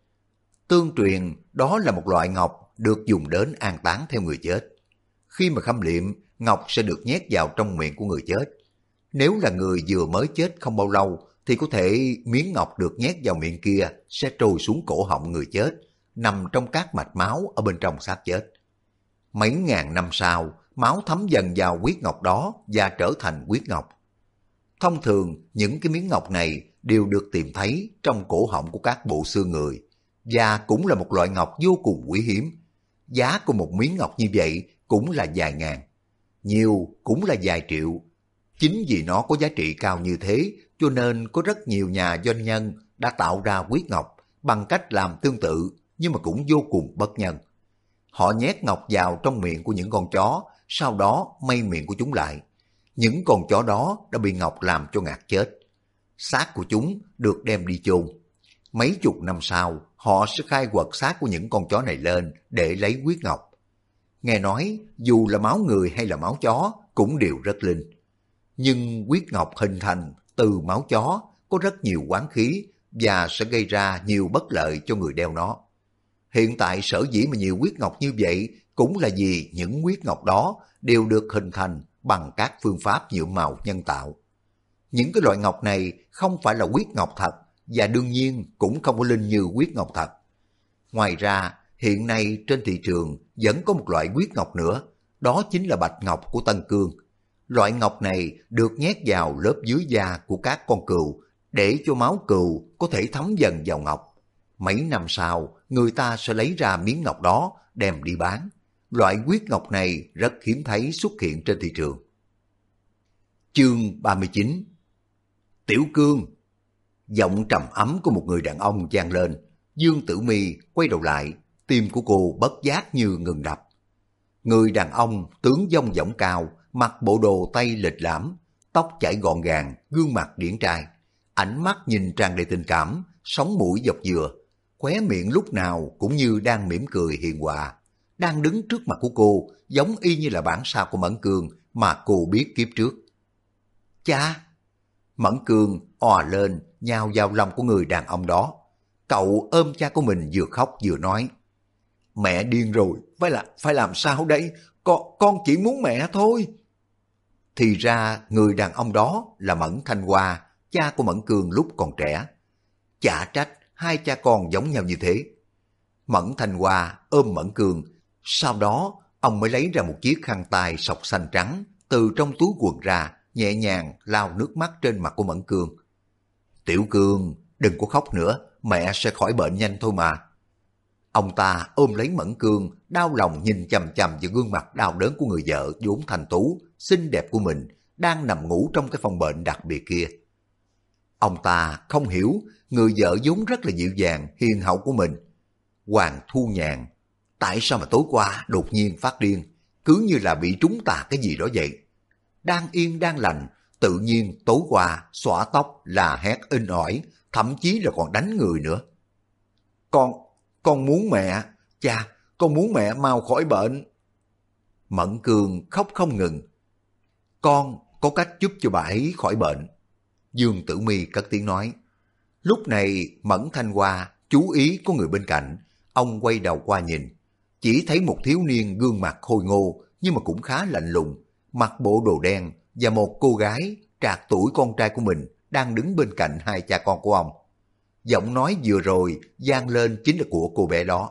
Tương truyền đó là một loại ngọc được dùng đến an táng theo người chết. Khi mà khâm liệm, ngọc sẽ được nhét vào trong miệng của người chết. Nếu là người vừa mới chết không bao lâu thì có thể miếng ngọc được nhét vào miệng kia sẽ trôi xuống cổ họng người chết, nằm trong các mạch máu ở bên trong xác chết. Mấy ngàn năm sau, máu thấm dần vào huyết ngọc đó và trở thành huyết ngọc. Thông thường, những cái miếng ngọc này đều được tìm thấy trong cổ họng của các bộ xương người và cũng là một loại ngọc vô cùng quý hiếm. Giá của một miếng ngọc như vậy cũng là vài ngàn, nhiều cũng là vài triệu. Chính vì nó có giá trị cao như thế cho nên có rất nhiều nhà doanh nhân đã tạo ra huyết ngọc bằng cách làm tương tự nhưng mà cũng vô cùng bất nhân. Họ nhét ngọc vào trong miệng của những con chó, sau đó may miệng của chúng lại. Những con chó đó đã bị ngọc làm cho ngạt chết. Xác của chúng được đem đi chôn. Mấy chục năm sau, họ sẽ khai quật xác của những con chó này lên để lấy huyết ngọc. Nghe nói, dù là máu người hay là máu chó, cũng đều rất linh. Nhưng huyết ngọc hình thành từ máu chó có rất nhiều quán khí và sẽ gây ra nhiều bất lợi cho người đeo nó. Hiện tại sở dĩ mà nhiều huyết ngọc như vậy cũng là vì những huyết ngọc đó đều được hình thành bằng các phương pháp nhuộm màu nhân tạo. Những cái loại ngọc này không phải là huyết ngọc thật và đương nhiên cũng không có linh như huyết ngọc thật. Ngoài ra, hiện nay trên thị trường vẫn có một loại huyết ngọc nữa, đó chính là bạch ngọc của Tân Cương. Loại ngọc này được nhét vào lớp dưới da của các con cừu để cho máu cừu có thể thấm dần vào ngọc. Mấy năm sau, người ta sẽ lấy ra miếng ngọc đó đem đi bán. Loại huyết ngọc này rất hiếm thấy xuất hiện trên thị trường. Chương 39 Tiểu Cương Giọng trầm ấm của một người đàn ông vang lên. Dương Tử Mi quay đầu lại, tim của cô bất giác như ngừng đập. Người đàn ông tướng dông giọng cao, mặc bộ đồ tay lịch lãm, tóc chảy gọn gàng, gương mặt điển trai. Ánh mắt nhìn tràn đầy tình cảm, sống mũi dọc dừa, khóe miệng lúc nào cũng như đang mỉm cười hiền hòa. Đang đứng trước mặt của cô, giống y như là bản sao của Mẫn Cường mà cô biết kiếp trước. Cha! Mẫn Cường òa lên, nhào vào lòng của người đàn ông đó. Cậu ôm cha của mình vừa khóc vừa nói. Mẹ điên rồi, phải là phải làm sao đây? Con, con chỉ muốn mẹ thôi. Thì ra người đàn ông đó là Mẫn Thanh Hoa, cha của Mẫn Cường lúc còn trẻ. Chả trách hai cha con giống nhau như thế. Mẫn Thanh Hoa ôm Mẫn Cường sau đó ông mới lấy ra một chiếc khăn tay sọc xanh trắng từ trong túi quần ra, nhẹ nhàng lau nước mắt trên mặt của Mẫn Cương. Tiểu Cương, đừng có khóc nữa, mẹ sẽ khỏi bệnh nhanh thôi mà. Ông ta ôm lấy Mẫn Cương, đau lòng nhìn chầm chầm vào gương mặt đau đớn của người vợ vốn thành tú, xinh đẹp của mình, đang nằm ngủ trong cái phòng bệnh đặc biệt kia. Ông ta không hiểu người vợ vốn rất là dịu dàng, hiền hậu của mình. Hoàng Thu Nhàn, tại sao mà tối qua đột nhiên phát điên, cứ như là bị trúng tà cái gì đó vậy. Đang yên đang lành, tự nhiên tối qua xõa tóc là hét in ỏi, thậm chí là còn đánh người nữa. Con, con muốn mẹ, cha, con muốn mẹ mau khỏi bệnh. Mẫn Cường khóc không ngừng. Con có cách giúp cho bà ấy khỏi bệnh. Dương Tử Mi cất tiếng nói. Lúc này Mẫn Thanh Hoa chú ý có người bên cạnh, ông quay đầu qua nhìn. Chỉ thấy một thiếu niên gương mặt khôi ngô nhưng mà cũng khá lạnh lùng, mặc bộ đồ đen và một cô gái trạc tuổi con trai của mình đang đứng bên cạnh hai cha con của ông. Giọng nói vừa rồi gian lên chính là của cô bé đó.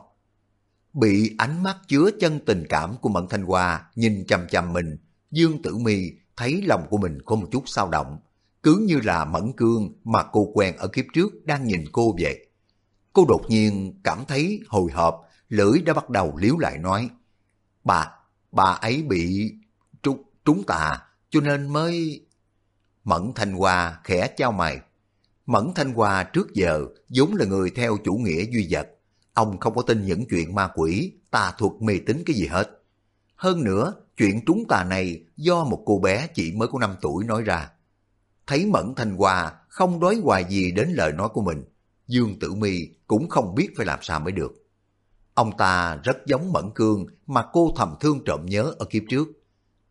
Bị ánh mắt chứa chân tình cảm của Mẫn Thanh Hoa nhìn chằm chằm mình, Dương Tử Mi thấy lòng của mình có một chút sao động, cứ như là Mẫn Cương mà cô quen ở kiếp trước đang nhìn cô vậy. Cô đột nhiên cảm thấy hồi hộp, lưỡi đã bắt đầu liếu lại nói, bà, bà ấy bị trúng, trúng tà, cho nên mới... Mẫn Thanh Hoa khẽ trao mày. Mẫn Thanh Hoa trước giờ vốn là người theo chủ nghĩa duy vật. Ông không có tin những chuyện ma quỷ, tà thuật mê tín cái gì hết. Hơn nữa, chuyện trúng tà này do một cô bé chỉ mới có 5 tuổi nói ra. Thấy Mẫn Thanh Hoa không đối hoài gì đến lời nói của mình, Dương Tử Mi cũng không biết phải làm sao mới được. Ông ta rất giống Mẫn Cương mà cô thầm thương trộm nhớ ở kiếp trước.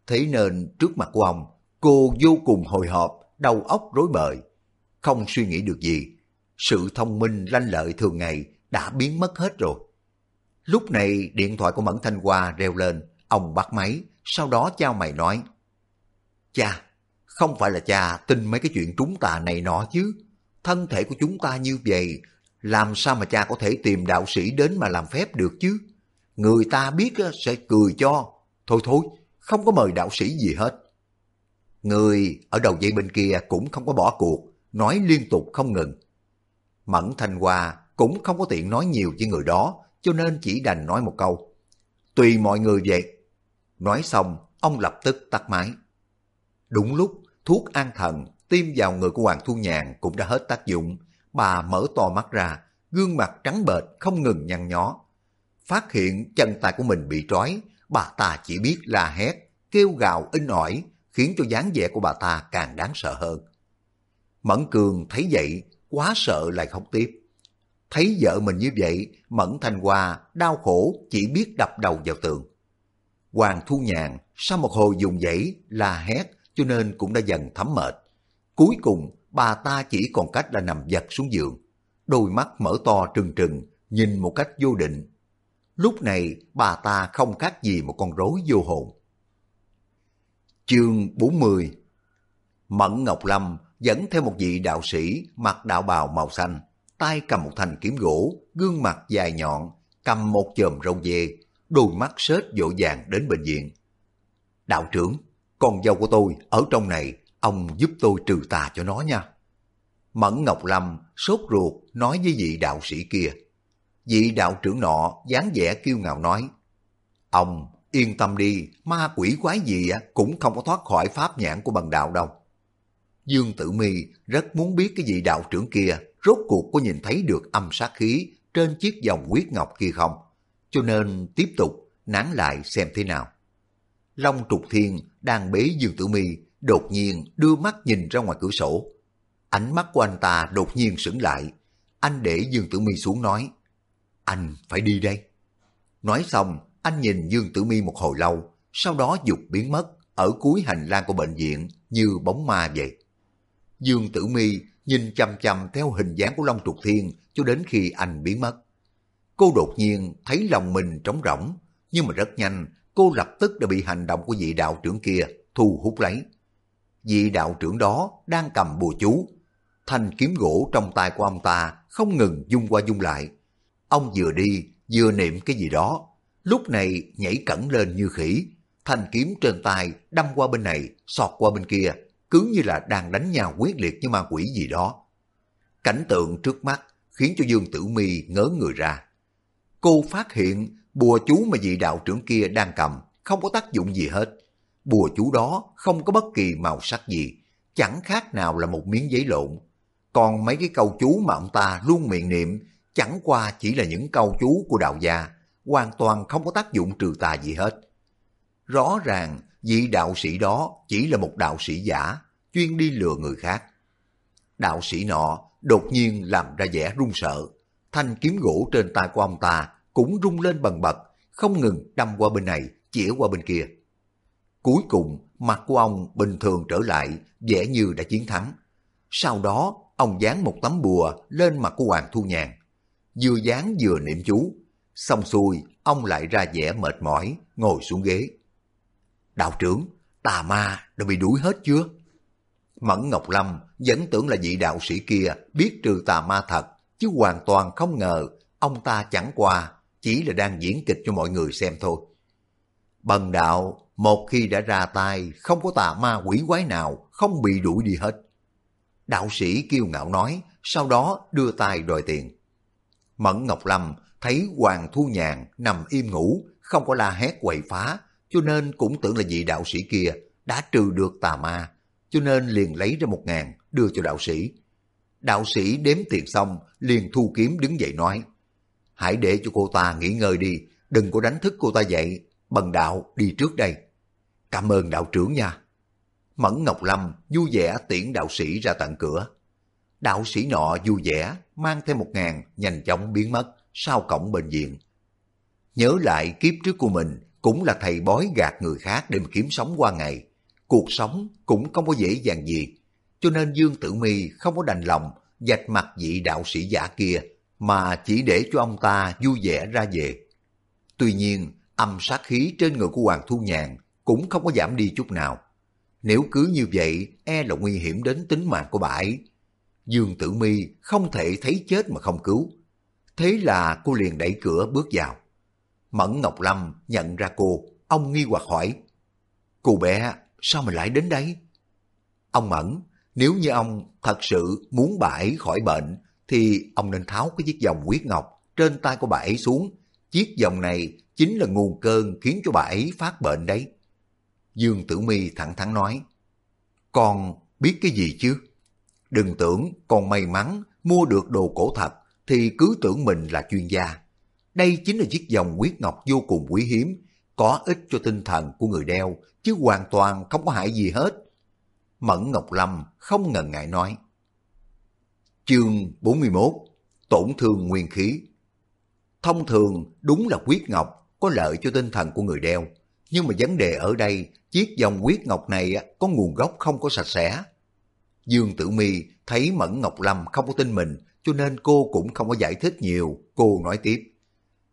Thế nên trước mặt của ông, cô vô cùng hồi hộp, đầu óc rối bời, không suy nghĩ được gì. Sự thông minh lanh lợi thường ngày đã biến mất hết rồi. Lúc này điện thoại của Mẫn Thanh Hoa reo lên, ông bắt máy, sau đó trao mày nói. Cha, không phải là cha tin mấy cái chuyện trúng tà này nọ chứ. Thân thể của chúng ta như vậy, làm sao mà cha có thể tìm đạo sĩ đến mà làm phép được chứ? Người ta biết sẽ cười cho. Thôi thôi, không có mời đạo sĩ gì hết. Người ở đầu dây bên kia cũng không có bỏ cuộc, nói liên tục không ngừng. Mẫn Thanh Hoa cũng không có tiện nói nhiều với người đó, cho nên chỉ đành nói một câu. Tùy mọi người vậy. Nói xong, ông lập tức tắt máy. Đúng lúc, thuốc an thần tiêm vào người của Hoàng Thu Nhàn cũng đã hết tác dụng. Bà mở to mắt ra, gương mặt trắng bệch không ngừng nhăn nhó. Phát hiện chân tay của mình bị trói, bà ta chỉ biết la hét, kêu gào in ỏi, khiến cho dáng vẻ của bà ta càng đáng sợ hơn. Mẫn Cường thấy vậy, quá sợ lại khóc tiếp. Thấy vợ mình như vậy, Mẫn Thanh Hoa đau khổ chỉ biết đập đầu vào tường. Hoàng Thu Nhàn sau một hồi dùng dãy la hét cho nên cũng đã dần thấm mệt. Cuối cùng bà ta chỉ còn cách là nằm giật xuống giường. đôi mắt mở to trừng trừng, nhìn một cách vô định. Lúc này bà ta không khác gì một con rối vô hồn. Chương 40 Mẫn Ngọc Lâm dẫn theo một vị đạo sĩ mặc đạo bào màu xanh, tay cầm một thanh kiếm gỗ, gương mặt dài nhọn, cầm một chòm râu dê, đôi mắt sết dỗ dàng đến bệnh viện. Đạo trưởng, con dâu của tôi ở trong này, ông giúp tôi trừ tà cho nó nha. Mẫn Ngọc Lâm sốt ruột nói với vị đạo sĩ kia. Vị đạo trưởng nọ dáng vẻ kiêu ngạo nói, Ông yên tâm đi, ma quỷ quái gì cũng không có thoát khỏi pháp nhãn của bằng đạo đâu. Dương Tử Mi rất muốn biết cái vị đạo trưởng kia rốt cuộc có nhìn thấy được âm sát khí trên chiếc vòng huyết ngọc kia không, cho nên tiếp tục nán lại xem thế nào. Long Trục Thiên đang bế Dương Tử Mi đột nhiên đưa mắt nhìn ra ngoài cửa sổ. Ánh mắt của anh ta đột nhiên sững lại. Anh để Dương Tử Mi xuống nói, anh phải đi đây. Nói xong, anh nhìn Dương Tử Mi một hồi lâu, sau đó dục biến mất ở cuối hành lang của bệnh viện như bóng ma vậy. Dương Tử Mi nhìn chăm chăm theo hình dáng của Long Trục Thiên cho đến khi anh biến mất. Cô đột nhiên thấy lòng mình trống rỗng, nhưng mà rất nhanh cô lập tức đã bị hành động của vị đạo trưởng kia thu hút lấy. Vị đạo trưởng đó đang cầm bùa chú, thanh kiếm gỗ trong tay của ông ta không ngừng dung qua dung lại. Ông vừa đi vừa niệm cái gì đó, lúc này nhảy cẩn lên như khỉ, thanh kiếm trên tay đâm qua bên này, sọt qua bên kia, cứ như là đang đánh nhau quyết liệt với ma quỷ gì đó. Cảnh tượng trước mắt khiến cho Dương Tử Mi ngớ người ra. Cô phát hiện bùa chú mà vị đạo trưởng kia đang cầm không có tác dụng gì hết. Bùa chú đó không có bất kỳ màu sắc gì, chẳng khác nào là một miếng giấy lộn. Còn mấy cái câu chú mà ông ta luôn miệng niệm chẳng qua chỉ là những câu chú của đạo gia, hoàn toàn không có tác dụng trừ tà gì hết. Rõ ràng vị đạo sĩ đó chỉ là một đạo sĩ giả, chuyên đi lừa người khác. Đạo sĩ nọ đột nhiên làm ra vẻ run sợ, thanh kiếm gỗ trên tay của ông ta cũng rung lên bần bật, không ngừng đâm qua bên này, chĩa qua bên kia. Cuối cùng, mặt của ông bình thường trở lại, vẻ như đã chiến thắng. Sau đó, ông dán một tấm bùa lên mặt của Hoàng Thu Nhàn. Vừa dán vừa niệm chú. Xong xuôi, ông lại ra vẻ mệt mỏi, ngồi xuống ghế. Đạo trưởng, tà ma đã bị đuổi hết chưa? Mẫn Ngọc Lâm vẫn tưởng là vị đạo sĩ kia biết trừ tà ma thật, chứ hoàn toàn không ngờ ông ta chẳng qua chỉ là đang diễn kịch cho mọi người xem thôi. Bần đạo, một khi đã ra tay, không có tà ma quỷ quái nào không bị đuổi đi hết. Đạo sĩ kiêu ngạo nói, sau đó đưa tay đòi tiền. Mẫn Ngọc Lâm thấy Hoàng Thu Nhàn nằm im ngủ, không có la hét quậy phá, cho nên cũng tưởng là vị đạo sĩ kia đã trừ được tà ma, cho nên liền lấy ra một ngàn đưa cho đạo sĩ. Đạo sĩ đếm tiền xong, liền thu kiếm đứng dậy nói, hãy để cho cô ta nghỉ ngơi đi, đừng có đánh thức cô ta dậy, bần đạo đi trước đây. Cảm ơn đạo trưởng nha. Mẫn Ngọc Lâm vui vẻ tiễn đạo sĩ ra tận cửa. Đạo sĩ nọ vui vẻ, mang thêm một ngàn, nhanh chóng biến mất sau cổng bệnh viện. Nhớ lại kiếp trước của mình, cũng là thầy bói gạt người khác để mà kiếm sống qua ngày. Cuộc sống cũng không có dễ dàng gì, cho nên Dương Tử Mi không có đành lòng dạch mặt vị đạo sĩ giả kia, mà chỉ để cho ông ta vui vẻ ra về. Tuy nhiên, âm sát khí trên người của Hoàng Thu Nhàn cũng không có giảm đi chút nào. Nếu cứ như vậy, e là nguy hiểm đến tính mạng của bà ấy. Dương Tử Mi không thể thấy chết mà không cứu. Thế là cô liền đẩy cửa bước vào. Mẫn Ngọc Lâm nhận ra cô, ông nghi hoặc hỏi. Cô bé, sao mà lại đến đây? Ông Mẫn, nếu như ông thật sự muốn bà ấy khỏi bệnh, thì ông nên tháo cái chiếc vòng huyết ngọc trên tay của bà ấy xuống. Chiếc vòng này chính là nguồn cơn khiến cho bà ấy phát bệnh đấy. Dương Tử Mi thẳng thắn nói, con biết cái gì chứ? Đừng tưởng con may mắn mua được đồ cổ thật thì cứ tưởng mình là chuyên gia. Đây chính là chiếc vòng huyết ngọc vô cùng quý hiếm, có ích cho tinh thần của người đeo, chứ hoàn toàn không có hại gì hết. Mẫn Ngọc Lâm không ngần ngại nói. Chương 41 Tổn thương nguyên khí Thông thường đúng là huyết ngọc có lợi cho tinh thần của người đeo, nhưng mà vấn đề ở đây chiếc dòng huyết ngọc này có nguồn gốc không có sạch sẽ. Dương Tử Mi thấy Mẫn Ngọc Lâm không có tin mình, cho nên cô cũng không có giải thích nhiều, cô nói tiếp.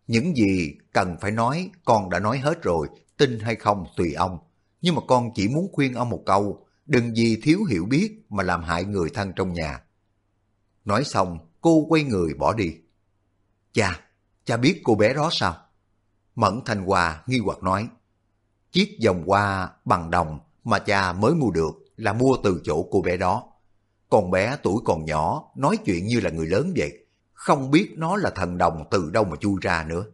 Những gì cần phải nói con đã nói hết rồi, tin hay không tùy ông. Nhưng mà con chỉ muốn khuyên ông một câu, đừng vì thiếu hiểu biết mà làm hại người thân trong nhà. Nói xong, cô quay người bỏ đi. Cha, cha biết cô bé đó sao? Mẫn Thanh Hoa nghi hoặc nói, chiếc vòng hoa bằng đồng mà cha mới mua được là mua từ chỗ cô bé đó. Con bé tuổi còn nhỏ, nói chuyện như là người lớn vậy. Không biết nó là thần đồng từ đâu mà chui ra nữa.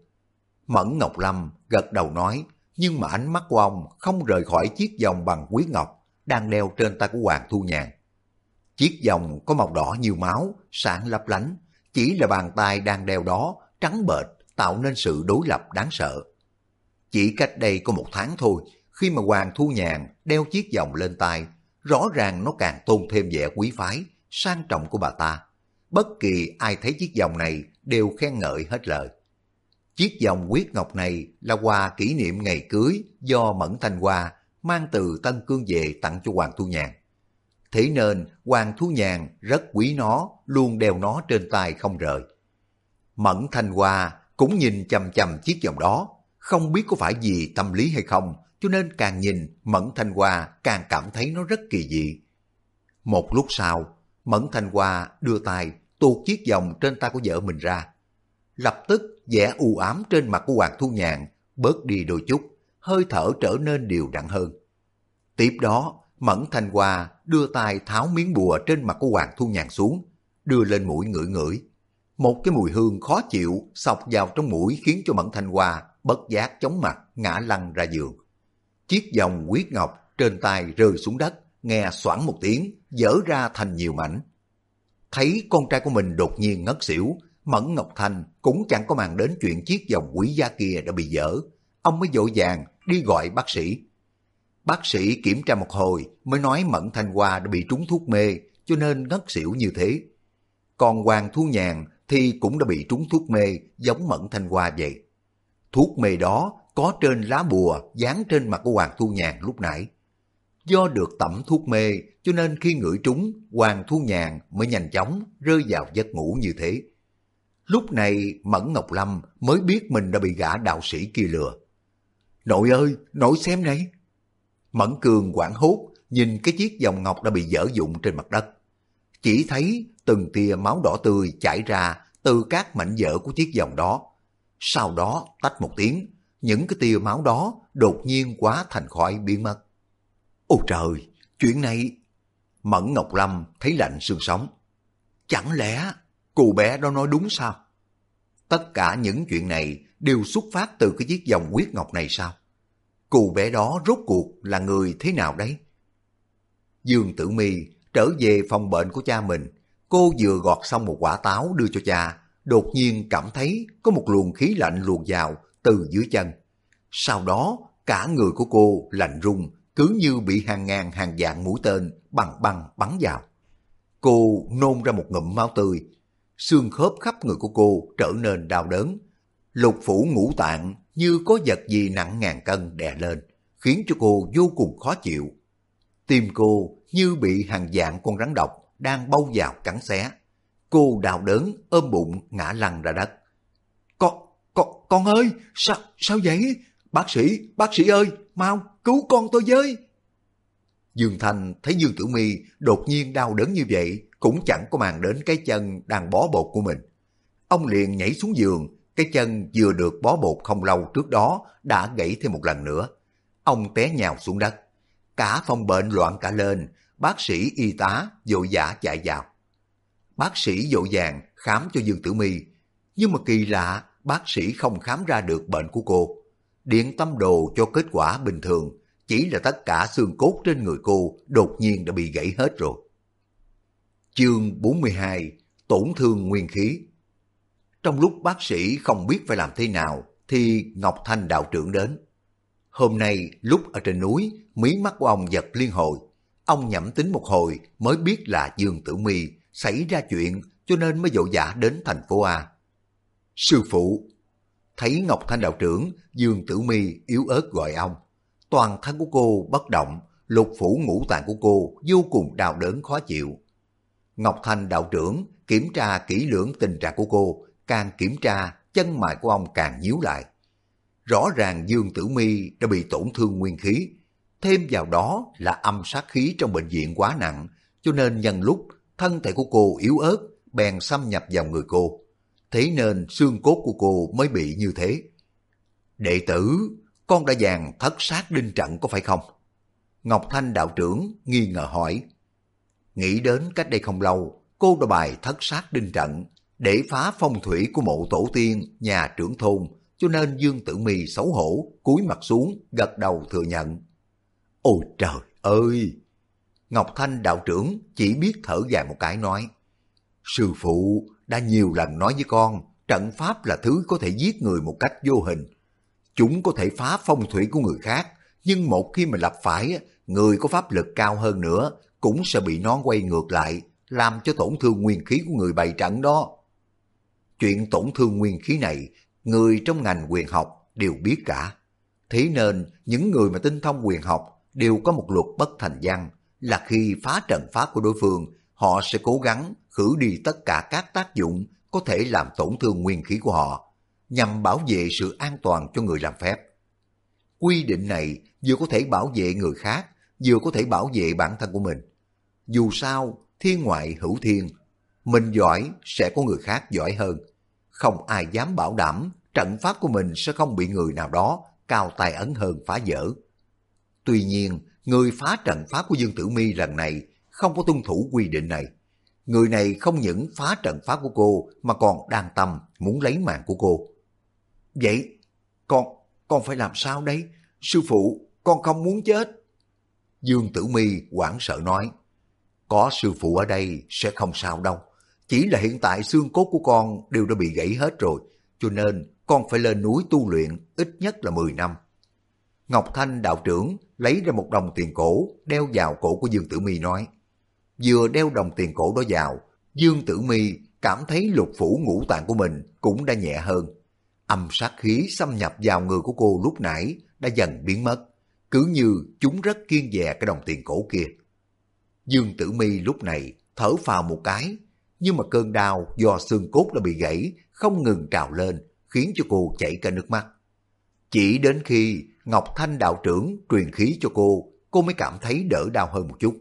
Mẫn Ngọc Lâm gật đầu nói, nhưng mà ánh mắt của ông không rời khỏi chiếc vòng bằng quý ngọc đang đeo trên tay của Hoàng Thu Nhàn. Chiếc vòng có màu đỏ như máu, sáng lấp lánh, chỉ là bàn tay đang đeo đó, trắng bệch, tạo nên sự đối lập đáng sợ. Chỉ cách đây có một tháng thôi, khi mà Hoàng Thu Nhàn đeo chiếc vòng lên tay, rõ ràng nó càng tôn thêm vẻ quý phái, sang trọng của bà ta. Bất kỳ ai thấy chiếc vòng này đều khen ngợi hết lời. Chiếc vòng quyết ngọc này là quà kỷ niệm ngày cưới do Mẫn Thanh Hoa mang từ Tân Cương về tặng cho Hoàng Thu Nhàn. Thế nên Hoàng Thu Nhàn rất quý nó, luôn đeo nó trên tay không rời. Mẫn Thanh Hoa cũng nhìn chầm chầm chiếc vòng đó, không biết có phải vì tâm lý hay không, cho nên càng nhìn Mẫn Thanh Hoa càng cảm thấy nó rất kỳ dị. Một lúc sau, Mẫn Thanh Hoa đưa tay tuột chiếc vòng trên tay của vợ mình ra. Lập tức vẻ u ám trên mặt của Hoàng Thu Nhàn bớt đi đôi chút, hơi thở trở nên đều đặn hơn. Tiếp đó, Mẫn Thanh Hoa đưa tay tháo miếng bùa trên mặt của Hoàng Thu Nhàn xuống, đưa lên mũi ngửi ngửi. Một cái mùi hương khó chịu sọc vào trong mũi khiến cho Mẫn Thanh Hoa bất giác chóng mặt ngã lăn ra giường. Chiếc vòng quyết ngọc trên tay rơi xuống đất, nghe xoảng một tiếng, dở ra thành nhiều mảnh. Thấy con trai của mình đột nhiên ngất xỉu, Mẫn Ngọc Thanh cũng chẳng có màng đến chuyện chiếc vòng quý giá kia đã bị dở. Ông mới vội vàng đi gọi bác sĩ. Bác sĩ kiểm tra một hồi mới nói Mẫn Thanh Hoa đã bị trúng thuốc mê cho nên ngất xỉu như thế. Còn Hoàng Thu Nhàn thì cũng đã bị trúng thuốc mê giống Mẫn Thanh Hoa vậy. Thuốc mê đó có trên lá bùa dán trên mặt của Hoàng Thu Nhàn lúc nãy. Do được tẩm thuốc mê cho nên khi ngửi trúng, Hoàng Thu Nhàn mới nhanh chóng rơi vào giấc ngủ như thế. Lúc này Mẫn Ngọc Lâm mới biết mình đã bị gã đạo sĩ kia lừa. Nội ơi, nội xem này. Mẫn Cường quảng hốt nhìn cái chiếc vòng ngọc đã bị dở dụng trên mặt đất. Chỉ thấy từng tia máu đỏ tươi chảy ra từ các mảnh vỡ của chiếc vòng đó. Sau đó tách một tiếng, những cái tia máu đó đột nhiên quá thành khói biến mất. Ôi trời, chuyện này... Mẫn Ngọc Lâm thấy lạnh xương sống. Chẳng lẽ cô bé đó nói đúng sao? Tất cả những chuyện này đều xuất phát từ cái chiếc vòng quyết ngọc này sao? Cô bé đó rốt cuộc là người thế nào đấy? Dương Tử Mi trở về phòng bệnh của cha mình. Cô vừa gọt xong một quả táo đưa cho cha, đột nhiên cảm thấy có một luồng khí lạnh luồn vào từ dưới chân. Sau đó, cả người của cô lạnh rung, cứ như bị hàng ngàn hàng vạn mũi tên bằng băng bắn vào. Cô nôn ra một ngụm máu tươi, xương khớp khắp người của cô trở nên đau đớn. Lục phủ ngũ tạng như có vật gì nặng ngàn cân đè lên, khiến cho cô vô cùng khó chịu. Tim cô như bị hàng dạng con rắn độc đang bâu vào cắn xé. Cô đau đớn, ôm bụng, ngã lăn ra đất. Con, con, con ơi, sao, sao vậy? Bác sĩ, bác sĩ ơi, mau, cứu con tôi với. Dương Thành thấy Dương Tử Mi đột nhiên đau đớn như vậy, cũng chẳng có màng đến cái chân đang bó bột của mình. Ông liền nhảy xuống giường, cái chân vừa được bó bột không lâu trước đó đã gãy thêm một lần nữa. Ông té nhào xuống đất. Cả phòng bệnh loạn cả lên, bác sĩ y tá vội vã chạy vào. Bác sĩ dội vàng khám cho Dương Tử Mi, nhưng mà kỳ lạ, bác sĩ không khám ra được bệnh của cô. Điện tâm đồ cho kết quả bình thường, chỉ là tất cả xương cốt trên người cô đột nhiên đã bị gãy hết rồi. Chương 42 Tổn thương nguyên khí Trong lúc bác sĩ không biết phải làm thế nào thì Ngọc Thanh đạo trưởng đến. Hôm nay lúc ở trên núi, mí mắt của ông giật liên hồi. Ông nhẩm tính một hồi mới biết là Dương Tử Mi xảy ra chuyện cho nên mới vội vã đến thành phố A. Sư phụ, thấy Ngọc Thanh đạo trưởng, Dương Tử Mi yếu ớt gọi ông. Toàn thân của cô bất động, lục phủ ngũ tạng của cô vô cùng đau đớn khó chịu. Ngọc Thanh đạo trưởng kiểm tra kỹ lưỡng tình trạng của cô, càng kiểm tra chân mày của ông càng nhíu lại. Rõ ràng Dương Tử Mi đã bị tổn thương nguyên khí, thêm vào đó là âm sát khí trong bệnh viện quá nặng, cho nên nhân lúc thân thể của cô yếu ớt bèn xâm nhập vào người cô. Thế nên xương cốt của cô mới bị như thế. Đệ tử, con đã dàn thất sát đinh trận có phải không? Ngọc Thanh đạo trưởng nghi ngờ hỏi. Nghĩ đến cách đây không lâu, cô đã bài thất sát đinh trận để phá phong thủy của mộ tổ tiên nhà trưởng thôn, cho nên Dương Tử Mi xấu hổ, cúi mặt xuống, gật đầu thừa nhận. Ôi trời ơi! Ngọc Thanh đạo trưởng chỉ biết thở dài một cái nói. Sư phụ đã nhiều lần nói với con, trận pháp là thứ có thể giết người một cách vô hình. Chúng có thể phá phong thủy của người khác, nhưng một khi mà lập phải, người có pháp lực cao hơn nữa cũng sẽ bị nó quay ngược lại, làm cho tổn thương nguyên khí của người bày trận đó. Chuyện tổn thương nguyên khí này, người trong ngành quyền học đều biết cả. Thế nên, những người mà tinh thông quyền học đều có một luật bất thành văn, là khi phá trận pháp của đối phương, họ sẽ cố gắng khử đi tất cả các tác dụng có thể làm tổn thương nguyên khí của họ, nhằm bảo vệ sự an toàn cho người làm phép. Quy định này vừa có thể bảo vệ người khác, vừa có thể bảo vệ bản thân của mình. Dù sao, thiên ngoại hữu thiên, mình giỏi sẽ có người khác giỏi hơn. Không ai dám bảo đảm trận pháp của mình sẽ không bị người nào đó cao tài ấn hơn phá vỡ. Tuy nhiên, người phá trận pháp của Dương Tử Mi lần này không có tuân thủ quy định này. Người này không những phá trận pháp của cô mà còn đang tâm muốn lấy mạng của cô. Vậy, con, con phải làm sao đấy? Sư phụ, con không muốn chết. Dương Tử Mi hoảng sợ nói, có sư phụ ở đây sẽ không sao đâu. Chỉ là hiện tại xương cốt của con đều đã bị gãy hết rồi, cho nên con phải lên núi tu luyện ít nhất là 10 năm. Ngọc Thanh đạo trưởng lấy ra một đồng tiền cổ đeo vào cổ của Dương Tử Mi nói. Vừa đeo đồng tiền cổ đó vào, Dương Tử Mi cảm thấy lục phủ ngũ tạng của mình cũng đã nhẹ hơn. Âm sát khí xâm nhập vào người của cô lúc nãy đã dần biến mất, cứ như chúng rất kiên dè cái đồng tiền cổ kia. Dương Tử Mi lúc này thở phào một cái, nhưng mà cơn đau do xương cốt đã bị gãy không ngừng trào lên, khiến cho cô chảy cả nước mắt. Chỉ đến khi Ngọc Thanh đạo trưởng truyền khí cho cô, cô mới cảm thấy đỡ đau hơn một chút.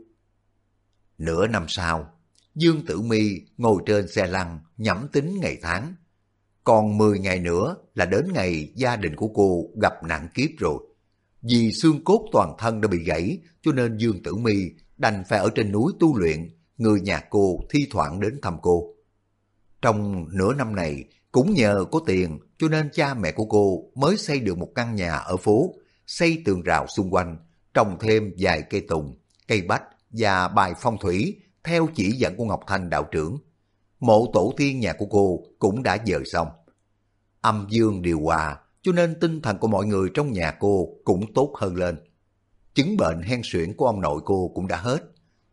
Nửa năm sau, Dương Tử Mi ngồi trên xe lăn nhẩm tính ngày tháng. Còn 10 ngày nữa là đến ngày gia đình của cô gặp nạn kiếp rồi. Vì xương cốt toàn thân đã bị gãy cho nên Dương Tử Mi đành phải ở trên núi tu luyện, người nhà cô thi thoảng đến thăm cô. Trong nửa năm này, cũng nhờ có tiền cho nên cha mẹ của cô mới xây được một căn nhà ở phố, xây tường rào xung quanh, trồng thêm vài cây tùng, cây bách và bài phong thủy theo chỉ dẫn của Ngọc Thanh đạo trưởng. Mộ tổ tiên nhà của cô cũng đã dời xong. Âm dương điều hòa, cho nên tinh thần của mọi người trong nhà cô cũng tốt hơn lên. Chứng bệnh hen suyễn của ông nội cô cũng đã hết.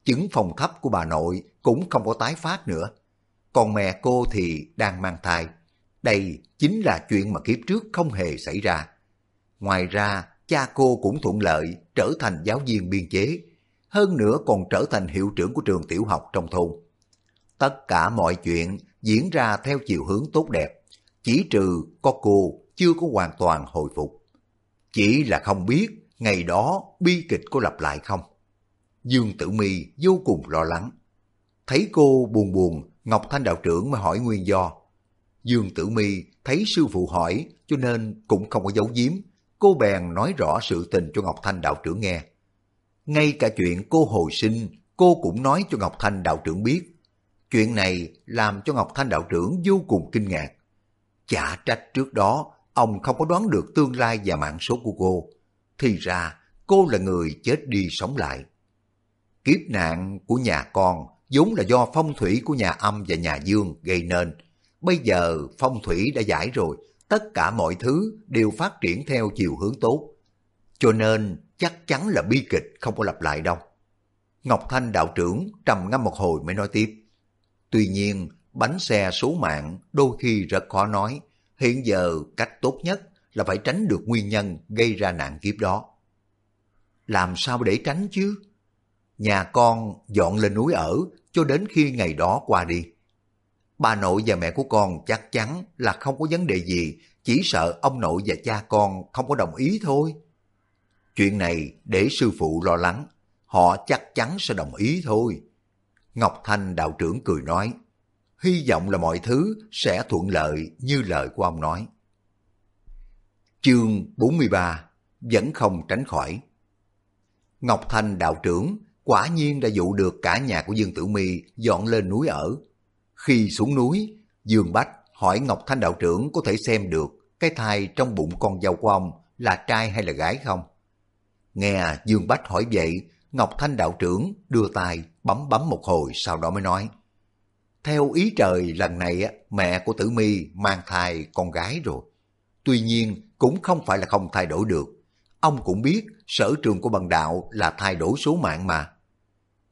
Chứng phòng thấp của bà nội cũng không có tái phát nữa. Còn mẹ cô thì đang mang thai. Đây chính là chuyện mà kiếp trước không hề xảy ra. Ngoài ra, cha cô cũng thuận lợi trở thành giáo viên biên chế, hơn nữa còn trở thành hiệu trưởng của trường tiểu học trong thôn. Tất cả mọi chuyện diễn ra theo chiều hướng tốt đẹp, chỉ trừ có cô chưa có hoàn toàn hồi phục. Chỉ là không biết ngày đó bi kịch có lặp lại không. Dương Tử Mi vô cùng lo lắng. Thấy cô buồn buồn, Ngọc Thanh đạo trưởng mới hỏi nguyên do. Dương Tử Mi thấy sư phụ hỏi cho nên cũng không có giấu giếm, cô bèn nói rõ sự tình cho Ngọc Thanh đạo trưởng nghe. Ngay cả chuyện cô hồi sinh, cô cũng nói cho Ngọc Thanh đạo trưởng biết. Chuyện này làm cho Ngọc Thanh đạo trưởng vô cùng kinh ngạc. Chả trách trước đó, ông không có đoán được tương lai và mạng số của cô. Thì ra, cô là người chết đi sống lại. Kiếp nạn của nhà con vốn là do phong thủy của nhà âm và nhà dương gây nên. Bây giờ phong thủy đã giải rồi, tất cả mọi thứ đều phát triển theo chiều hướng tốt. Cho nên chắc chắn là bi kịch không có lặp lại đâu. Ngọc Thanh đạo trưởng trầm ngâm một hồi mới nói tiếp. Tuy nhiên, bánh xe số mạng đôi khi rất khó nói. Hiện giờ cách tốt nhất là phải tránh được nguyên nhân gây ra nạn kiếp đó. Làm sao để tránh chứ? nhà con dọn lên núi ở cho đến khi ngày đó qua đi. Bà nội và mẹ của con chắc chắn là không có vấn đề gì, chỉ sợ ông nội và cha con không có đồng ý thôi. Chuyện này để sư phụ lo lắng, họ chắc chắn sẽ đồng ý thôi. Ngọc Thanh đạo trưởng cười nói, hy vọng là mọi thứ sẽ thuận lợi như lời của ông nói. Chương 43 Vẫn không tránh khỏi Ngọc Thanh đạo trưởng quả nhiên đã dụ được cả nhà của Dương Tử Mi dọn lên núi ở. Khi xuống núi, Dương Bách hỏi Ngọc Thanh đạo trưởng có thể xem được cái thai trong bụng con dâu của ông là trai hay là gái không? Nghe Dương Bách hỏi vậy, Ngọc Thanh đạo trưởng đưa tay bấm bấm một hồi sau đó mới nói. Theo ý trời lần này mẹ của Tử Mi mang thai con gái rồi. Tuy nhiên cũng không phải là không thay đổi được. Ông cũng biết sở trường của bần đạo là thay đổi số mạng mà.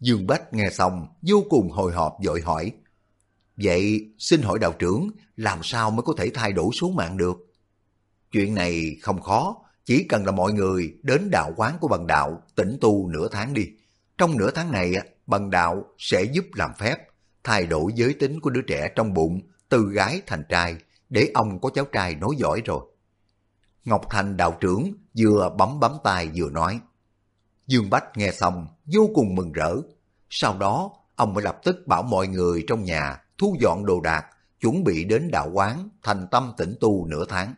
Dương Bách nghe xong vô cùng hồi hộp dội hỏi. Vậy xin hỏi đạo trưởng làm sao mới có thể thay đổi số mạng được? Chuyện này không khó, chỉ cần là mọi người đến đạo quán của bần đạo tĩnh tu nửa tháng đi. Trong nửa tháng này, bần đạo sẽ giúp làm phép, thay đổi giới tính của đứa trẻ trong bụng từ gái thành trai, để ông có cháu trai nối giỏi rồi. Ngọc Thành đạo trưởng vừa bấm bấm tay vừa nói. Dương Bách nghe xong vô cùng mừng rỡ. Sau đó ông mới lập tức bảo mọi người trong nhà thu dọn đồ đạc, chuẩn bị đến đạo quán thành tâm tĩnh tu nửa tháng.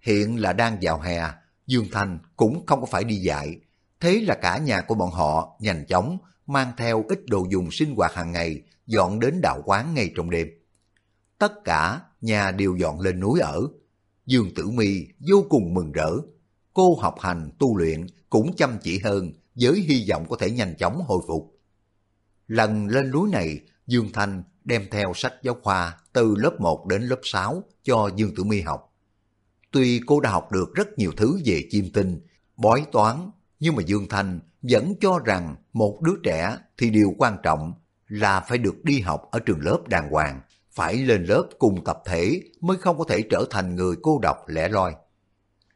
Hiện là đang vào hè, Dương Thành cũng không có phải đi dạy. Thế là cả nhà của bọn họ nhanh chóng mang theo ít đồ dùng sinh hoạt hàng ngày dọn đến đạo quán ngay trong đêm. Tất cả nhà đều dọn lên núi ở. Dương Tử Mi vô cùng mừng rỡ. Cô học hành tu luyện cũng chăm chỉ hơn với hy vọng có thể nhanh chóng hồi phục. Lần lên núi này, Dương Thanh đem theo sách giáo khoa từ lớp 1 đến lớp 6 cho Dương Tử Mi học. Tuy cô đã học được rất nhiều thứ về chim tinh, bói toán, nhưng mà Dương Thanh vẫn cho rằng một đứa trẻ thì điều quan trọng là phải được đi học ở trường lớp đàng hoàng, phải lên lớp cùng tập thể mới không có thể trở thành người cô độc lẻ loi.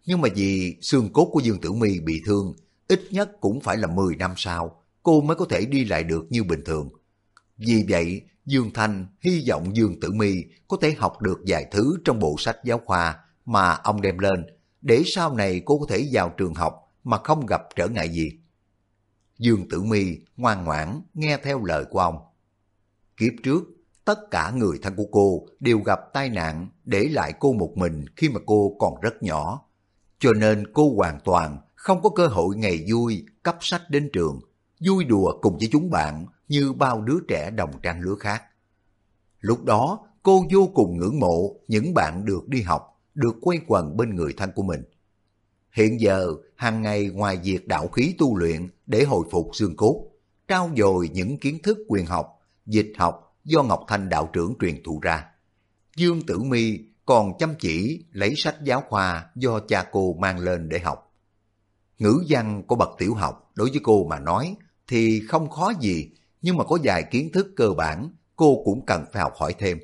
Nhưng mà vì xương cốt của Dương Tử Mi bị thương, ít nhất cũng phải là 10 năm sau, cô mới có thể đi lại được như bình thường. Vì vậy, Dương Thanh hy vọng Dương Tử Mi có thể học được vài thứ trong bộ sách giáo khoa mà ông đem lên, để sau này cô có thể vào trường học mà không gặp trở ngại gì. Dương Tử Mi ngoan ngoãn nghe theo lời của ông. Kiếp trước, tất cả người thân của cô đều gặp tai nạn để lại cô một mình khi mà cô còn rất nhỏ. Cho nên cô hoàn toàn không có cơ hội ngày vui cấp sách đến trường, vui đùa cùng với chúng bạn như bao đứa trẻ đồng trang lứa khác. Lúc đó, cô vô cùng ngưỡng mộ những bạn được đi học, được quay quần bên người thân của mình. Hiện giờ, hàng ngày ngoài việc đạo khí tu luyện để hồi phục xương cốt, trao dồi những kiến thức quyền học, dịch học do Ngọc Thanh đạo trưởng truyền thụ ra. Dương Tử Mi còn chăm chỉ lấy sách giáo khoa do cha cô mang lên để học. Ngữ văn của bậc tiểu học đối với cô mà nói thì không khó gì, nhưng mà có vài kiến thức cơ bản cô cũng cần phải học hỏi thêm.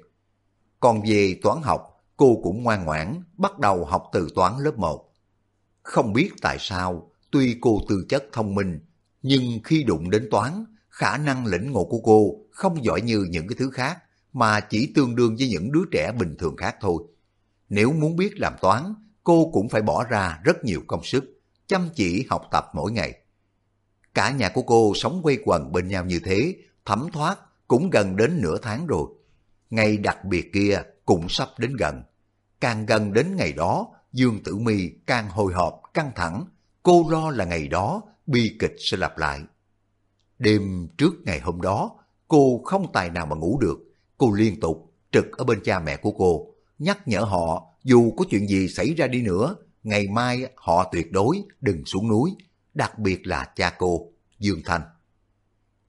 Còn về toán học, cô cũng ngoan ngoãn bắt đầu học từ toán lớp 1. Không biết tại sao, tuy cô tư chất thông minh, nhưng khi đụng đến toán, khả năng lĩnh ngộ của cô không giỏi như những cái thứ khác, mà chỉ tương đương với những đứa trẻ bình thường khác thôi. Nếu muốn biết làm toán, cô cũng phải bỏ ra rất nhiều công sức, chăm chỉ học tập mỗi ngày. Cả nhà của cô sống quây quần bên nhau như thế, thấm thoát cũng gần đến nửa tháng rồi. Ngày đặc biệt kia cũng sắp đến gần. Càng gần đến ngày đó, Dương Tử Mi càng hồi hộp, căng thẳng. Cô lo là ngày đó bi kịch sẽ lặp lại. Đêm trước ngày hôm đó, cô không tài nào mà ngủ được. Cô liên tục trực ở bên cha mẹ của cô, nhắc nhở họ dù có chuyện gì xảy ra đi nữa, ngày mai họ tuyệt đối đừng xuống núi, đặc biệt là cha cô, Dương Thành.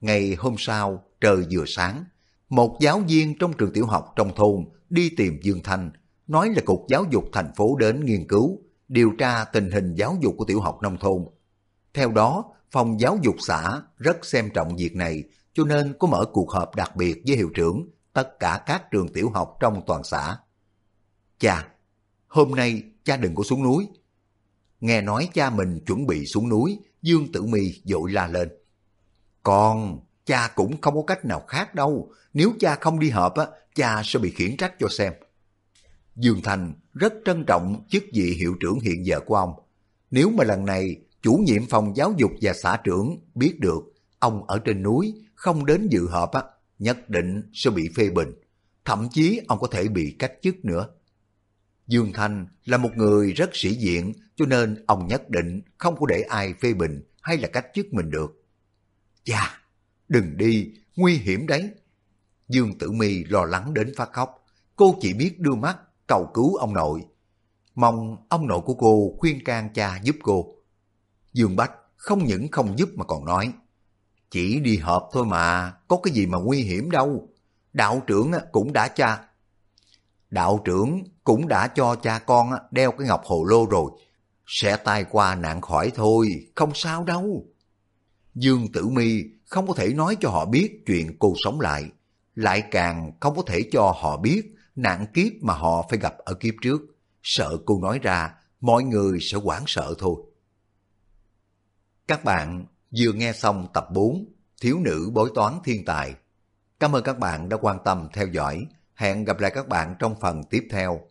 Ngày hôm sau, trời vừa sáng, một giáo viên trong trường tiểu học trong thôn đi tìm Dương Thanh, nói là Cục Giáo dục thành phố đến nghiên cứu, điều tra tình hình giáo dục của tiểu học nông thôn. Theo đó, phòng giáo dục xã rất xem trọng việc này, cho nên có mở cuộc họp đặc biệt với hiệu trưởng tất cả các trường tiểu học trong toàn xã. Cha, hôm nay cha đừng có xuống núi. Nghe nói cha mình chuẩn bị xuống núi, Dương Tử Mi dội la lên. Con, cha cũng không có cách nào khác đâu. Nếu cha không đi họp, á, cha sẽ bị khiển trách cho xem. Dương Thành rất trân trọng chức vị hiệu trưởng hiện giờ của ông. Nếu mà lần này chủ nhiệm phòng giáo dục và xã trưởng biết được ông ở trên núi không đến dự họp á, nhất định sẽ bị phê bình. Thậm chí ông có thể bị cách chức nữa. Dương Thanh là một người rất sĩ diện cho nên ông nhất định không có để ai phê bình hay là cách chức mình được. Chà, đừng đi, nguy hiểm đấy. Dương Tử Mi lo lắng đến phát khóc. Cô chỉ biết đưa mắt cầu cứu ông nội. Mong ông nội của cô khuyên can cha giúp cô. Dương Bách không những không giúp mà còn nói. Chỉ đi họp thôi mà, có cái gì mà nguy hiểm đâu. Đạo trưởng cũng đã cha. Đạo trưởng cũng đã cho cha con đeo cái ngọc hồ lô rồi. Sẽ tai qua nạn khỏi thôi, không sao đâu. Dương Tử Mi không có thể nói cho họ biết chuyện cô sống lại, lại càng không có thể cho họ biết nạn kiếp mà họ phải gặp ở kiếp trước. Sợ cô nói ra, mọi người sẽ hoảng sợ thôi. Các bạn vừa nghe xong tập 4 Thiếu nữ bối toán thiên tài. Cảm ơn các bạn đã quan tâm theo dõi. Hẹn gặp lại các bạn trong phần tiếp theo.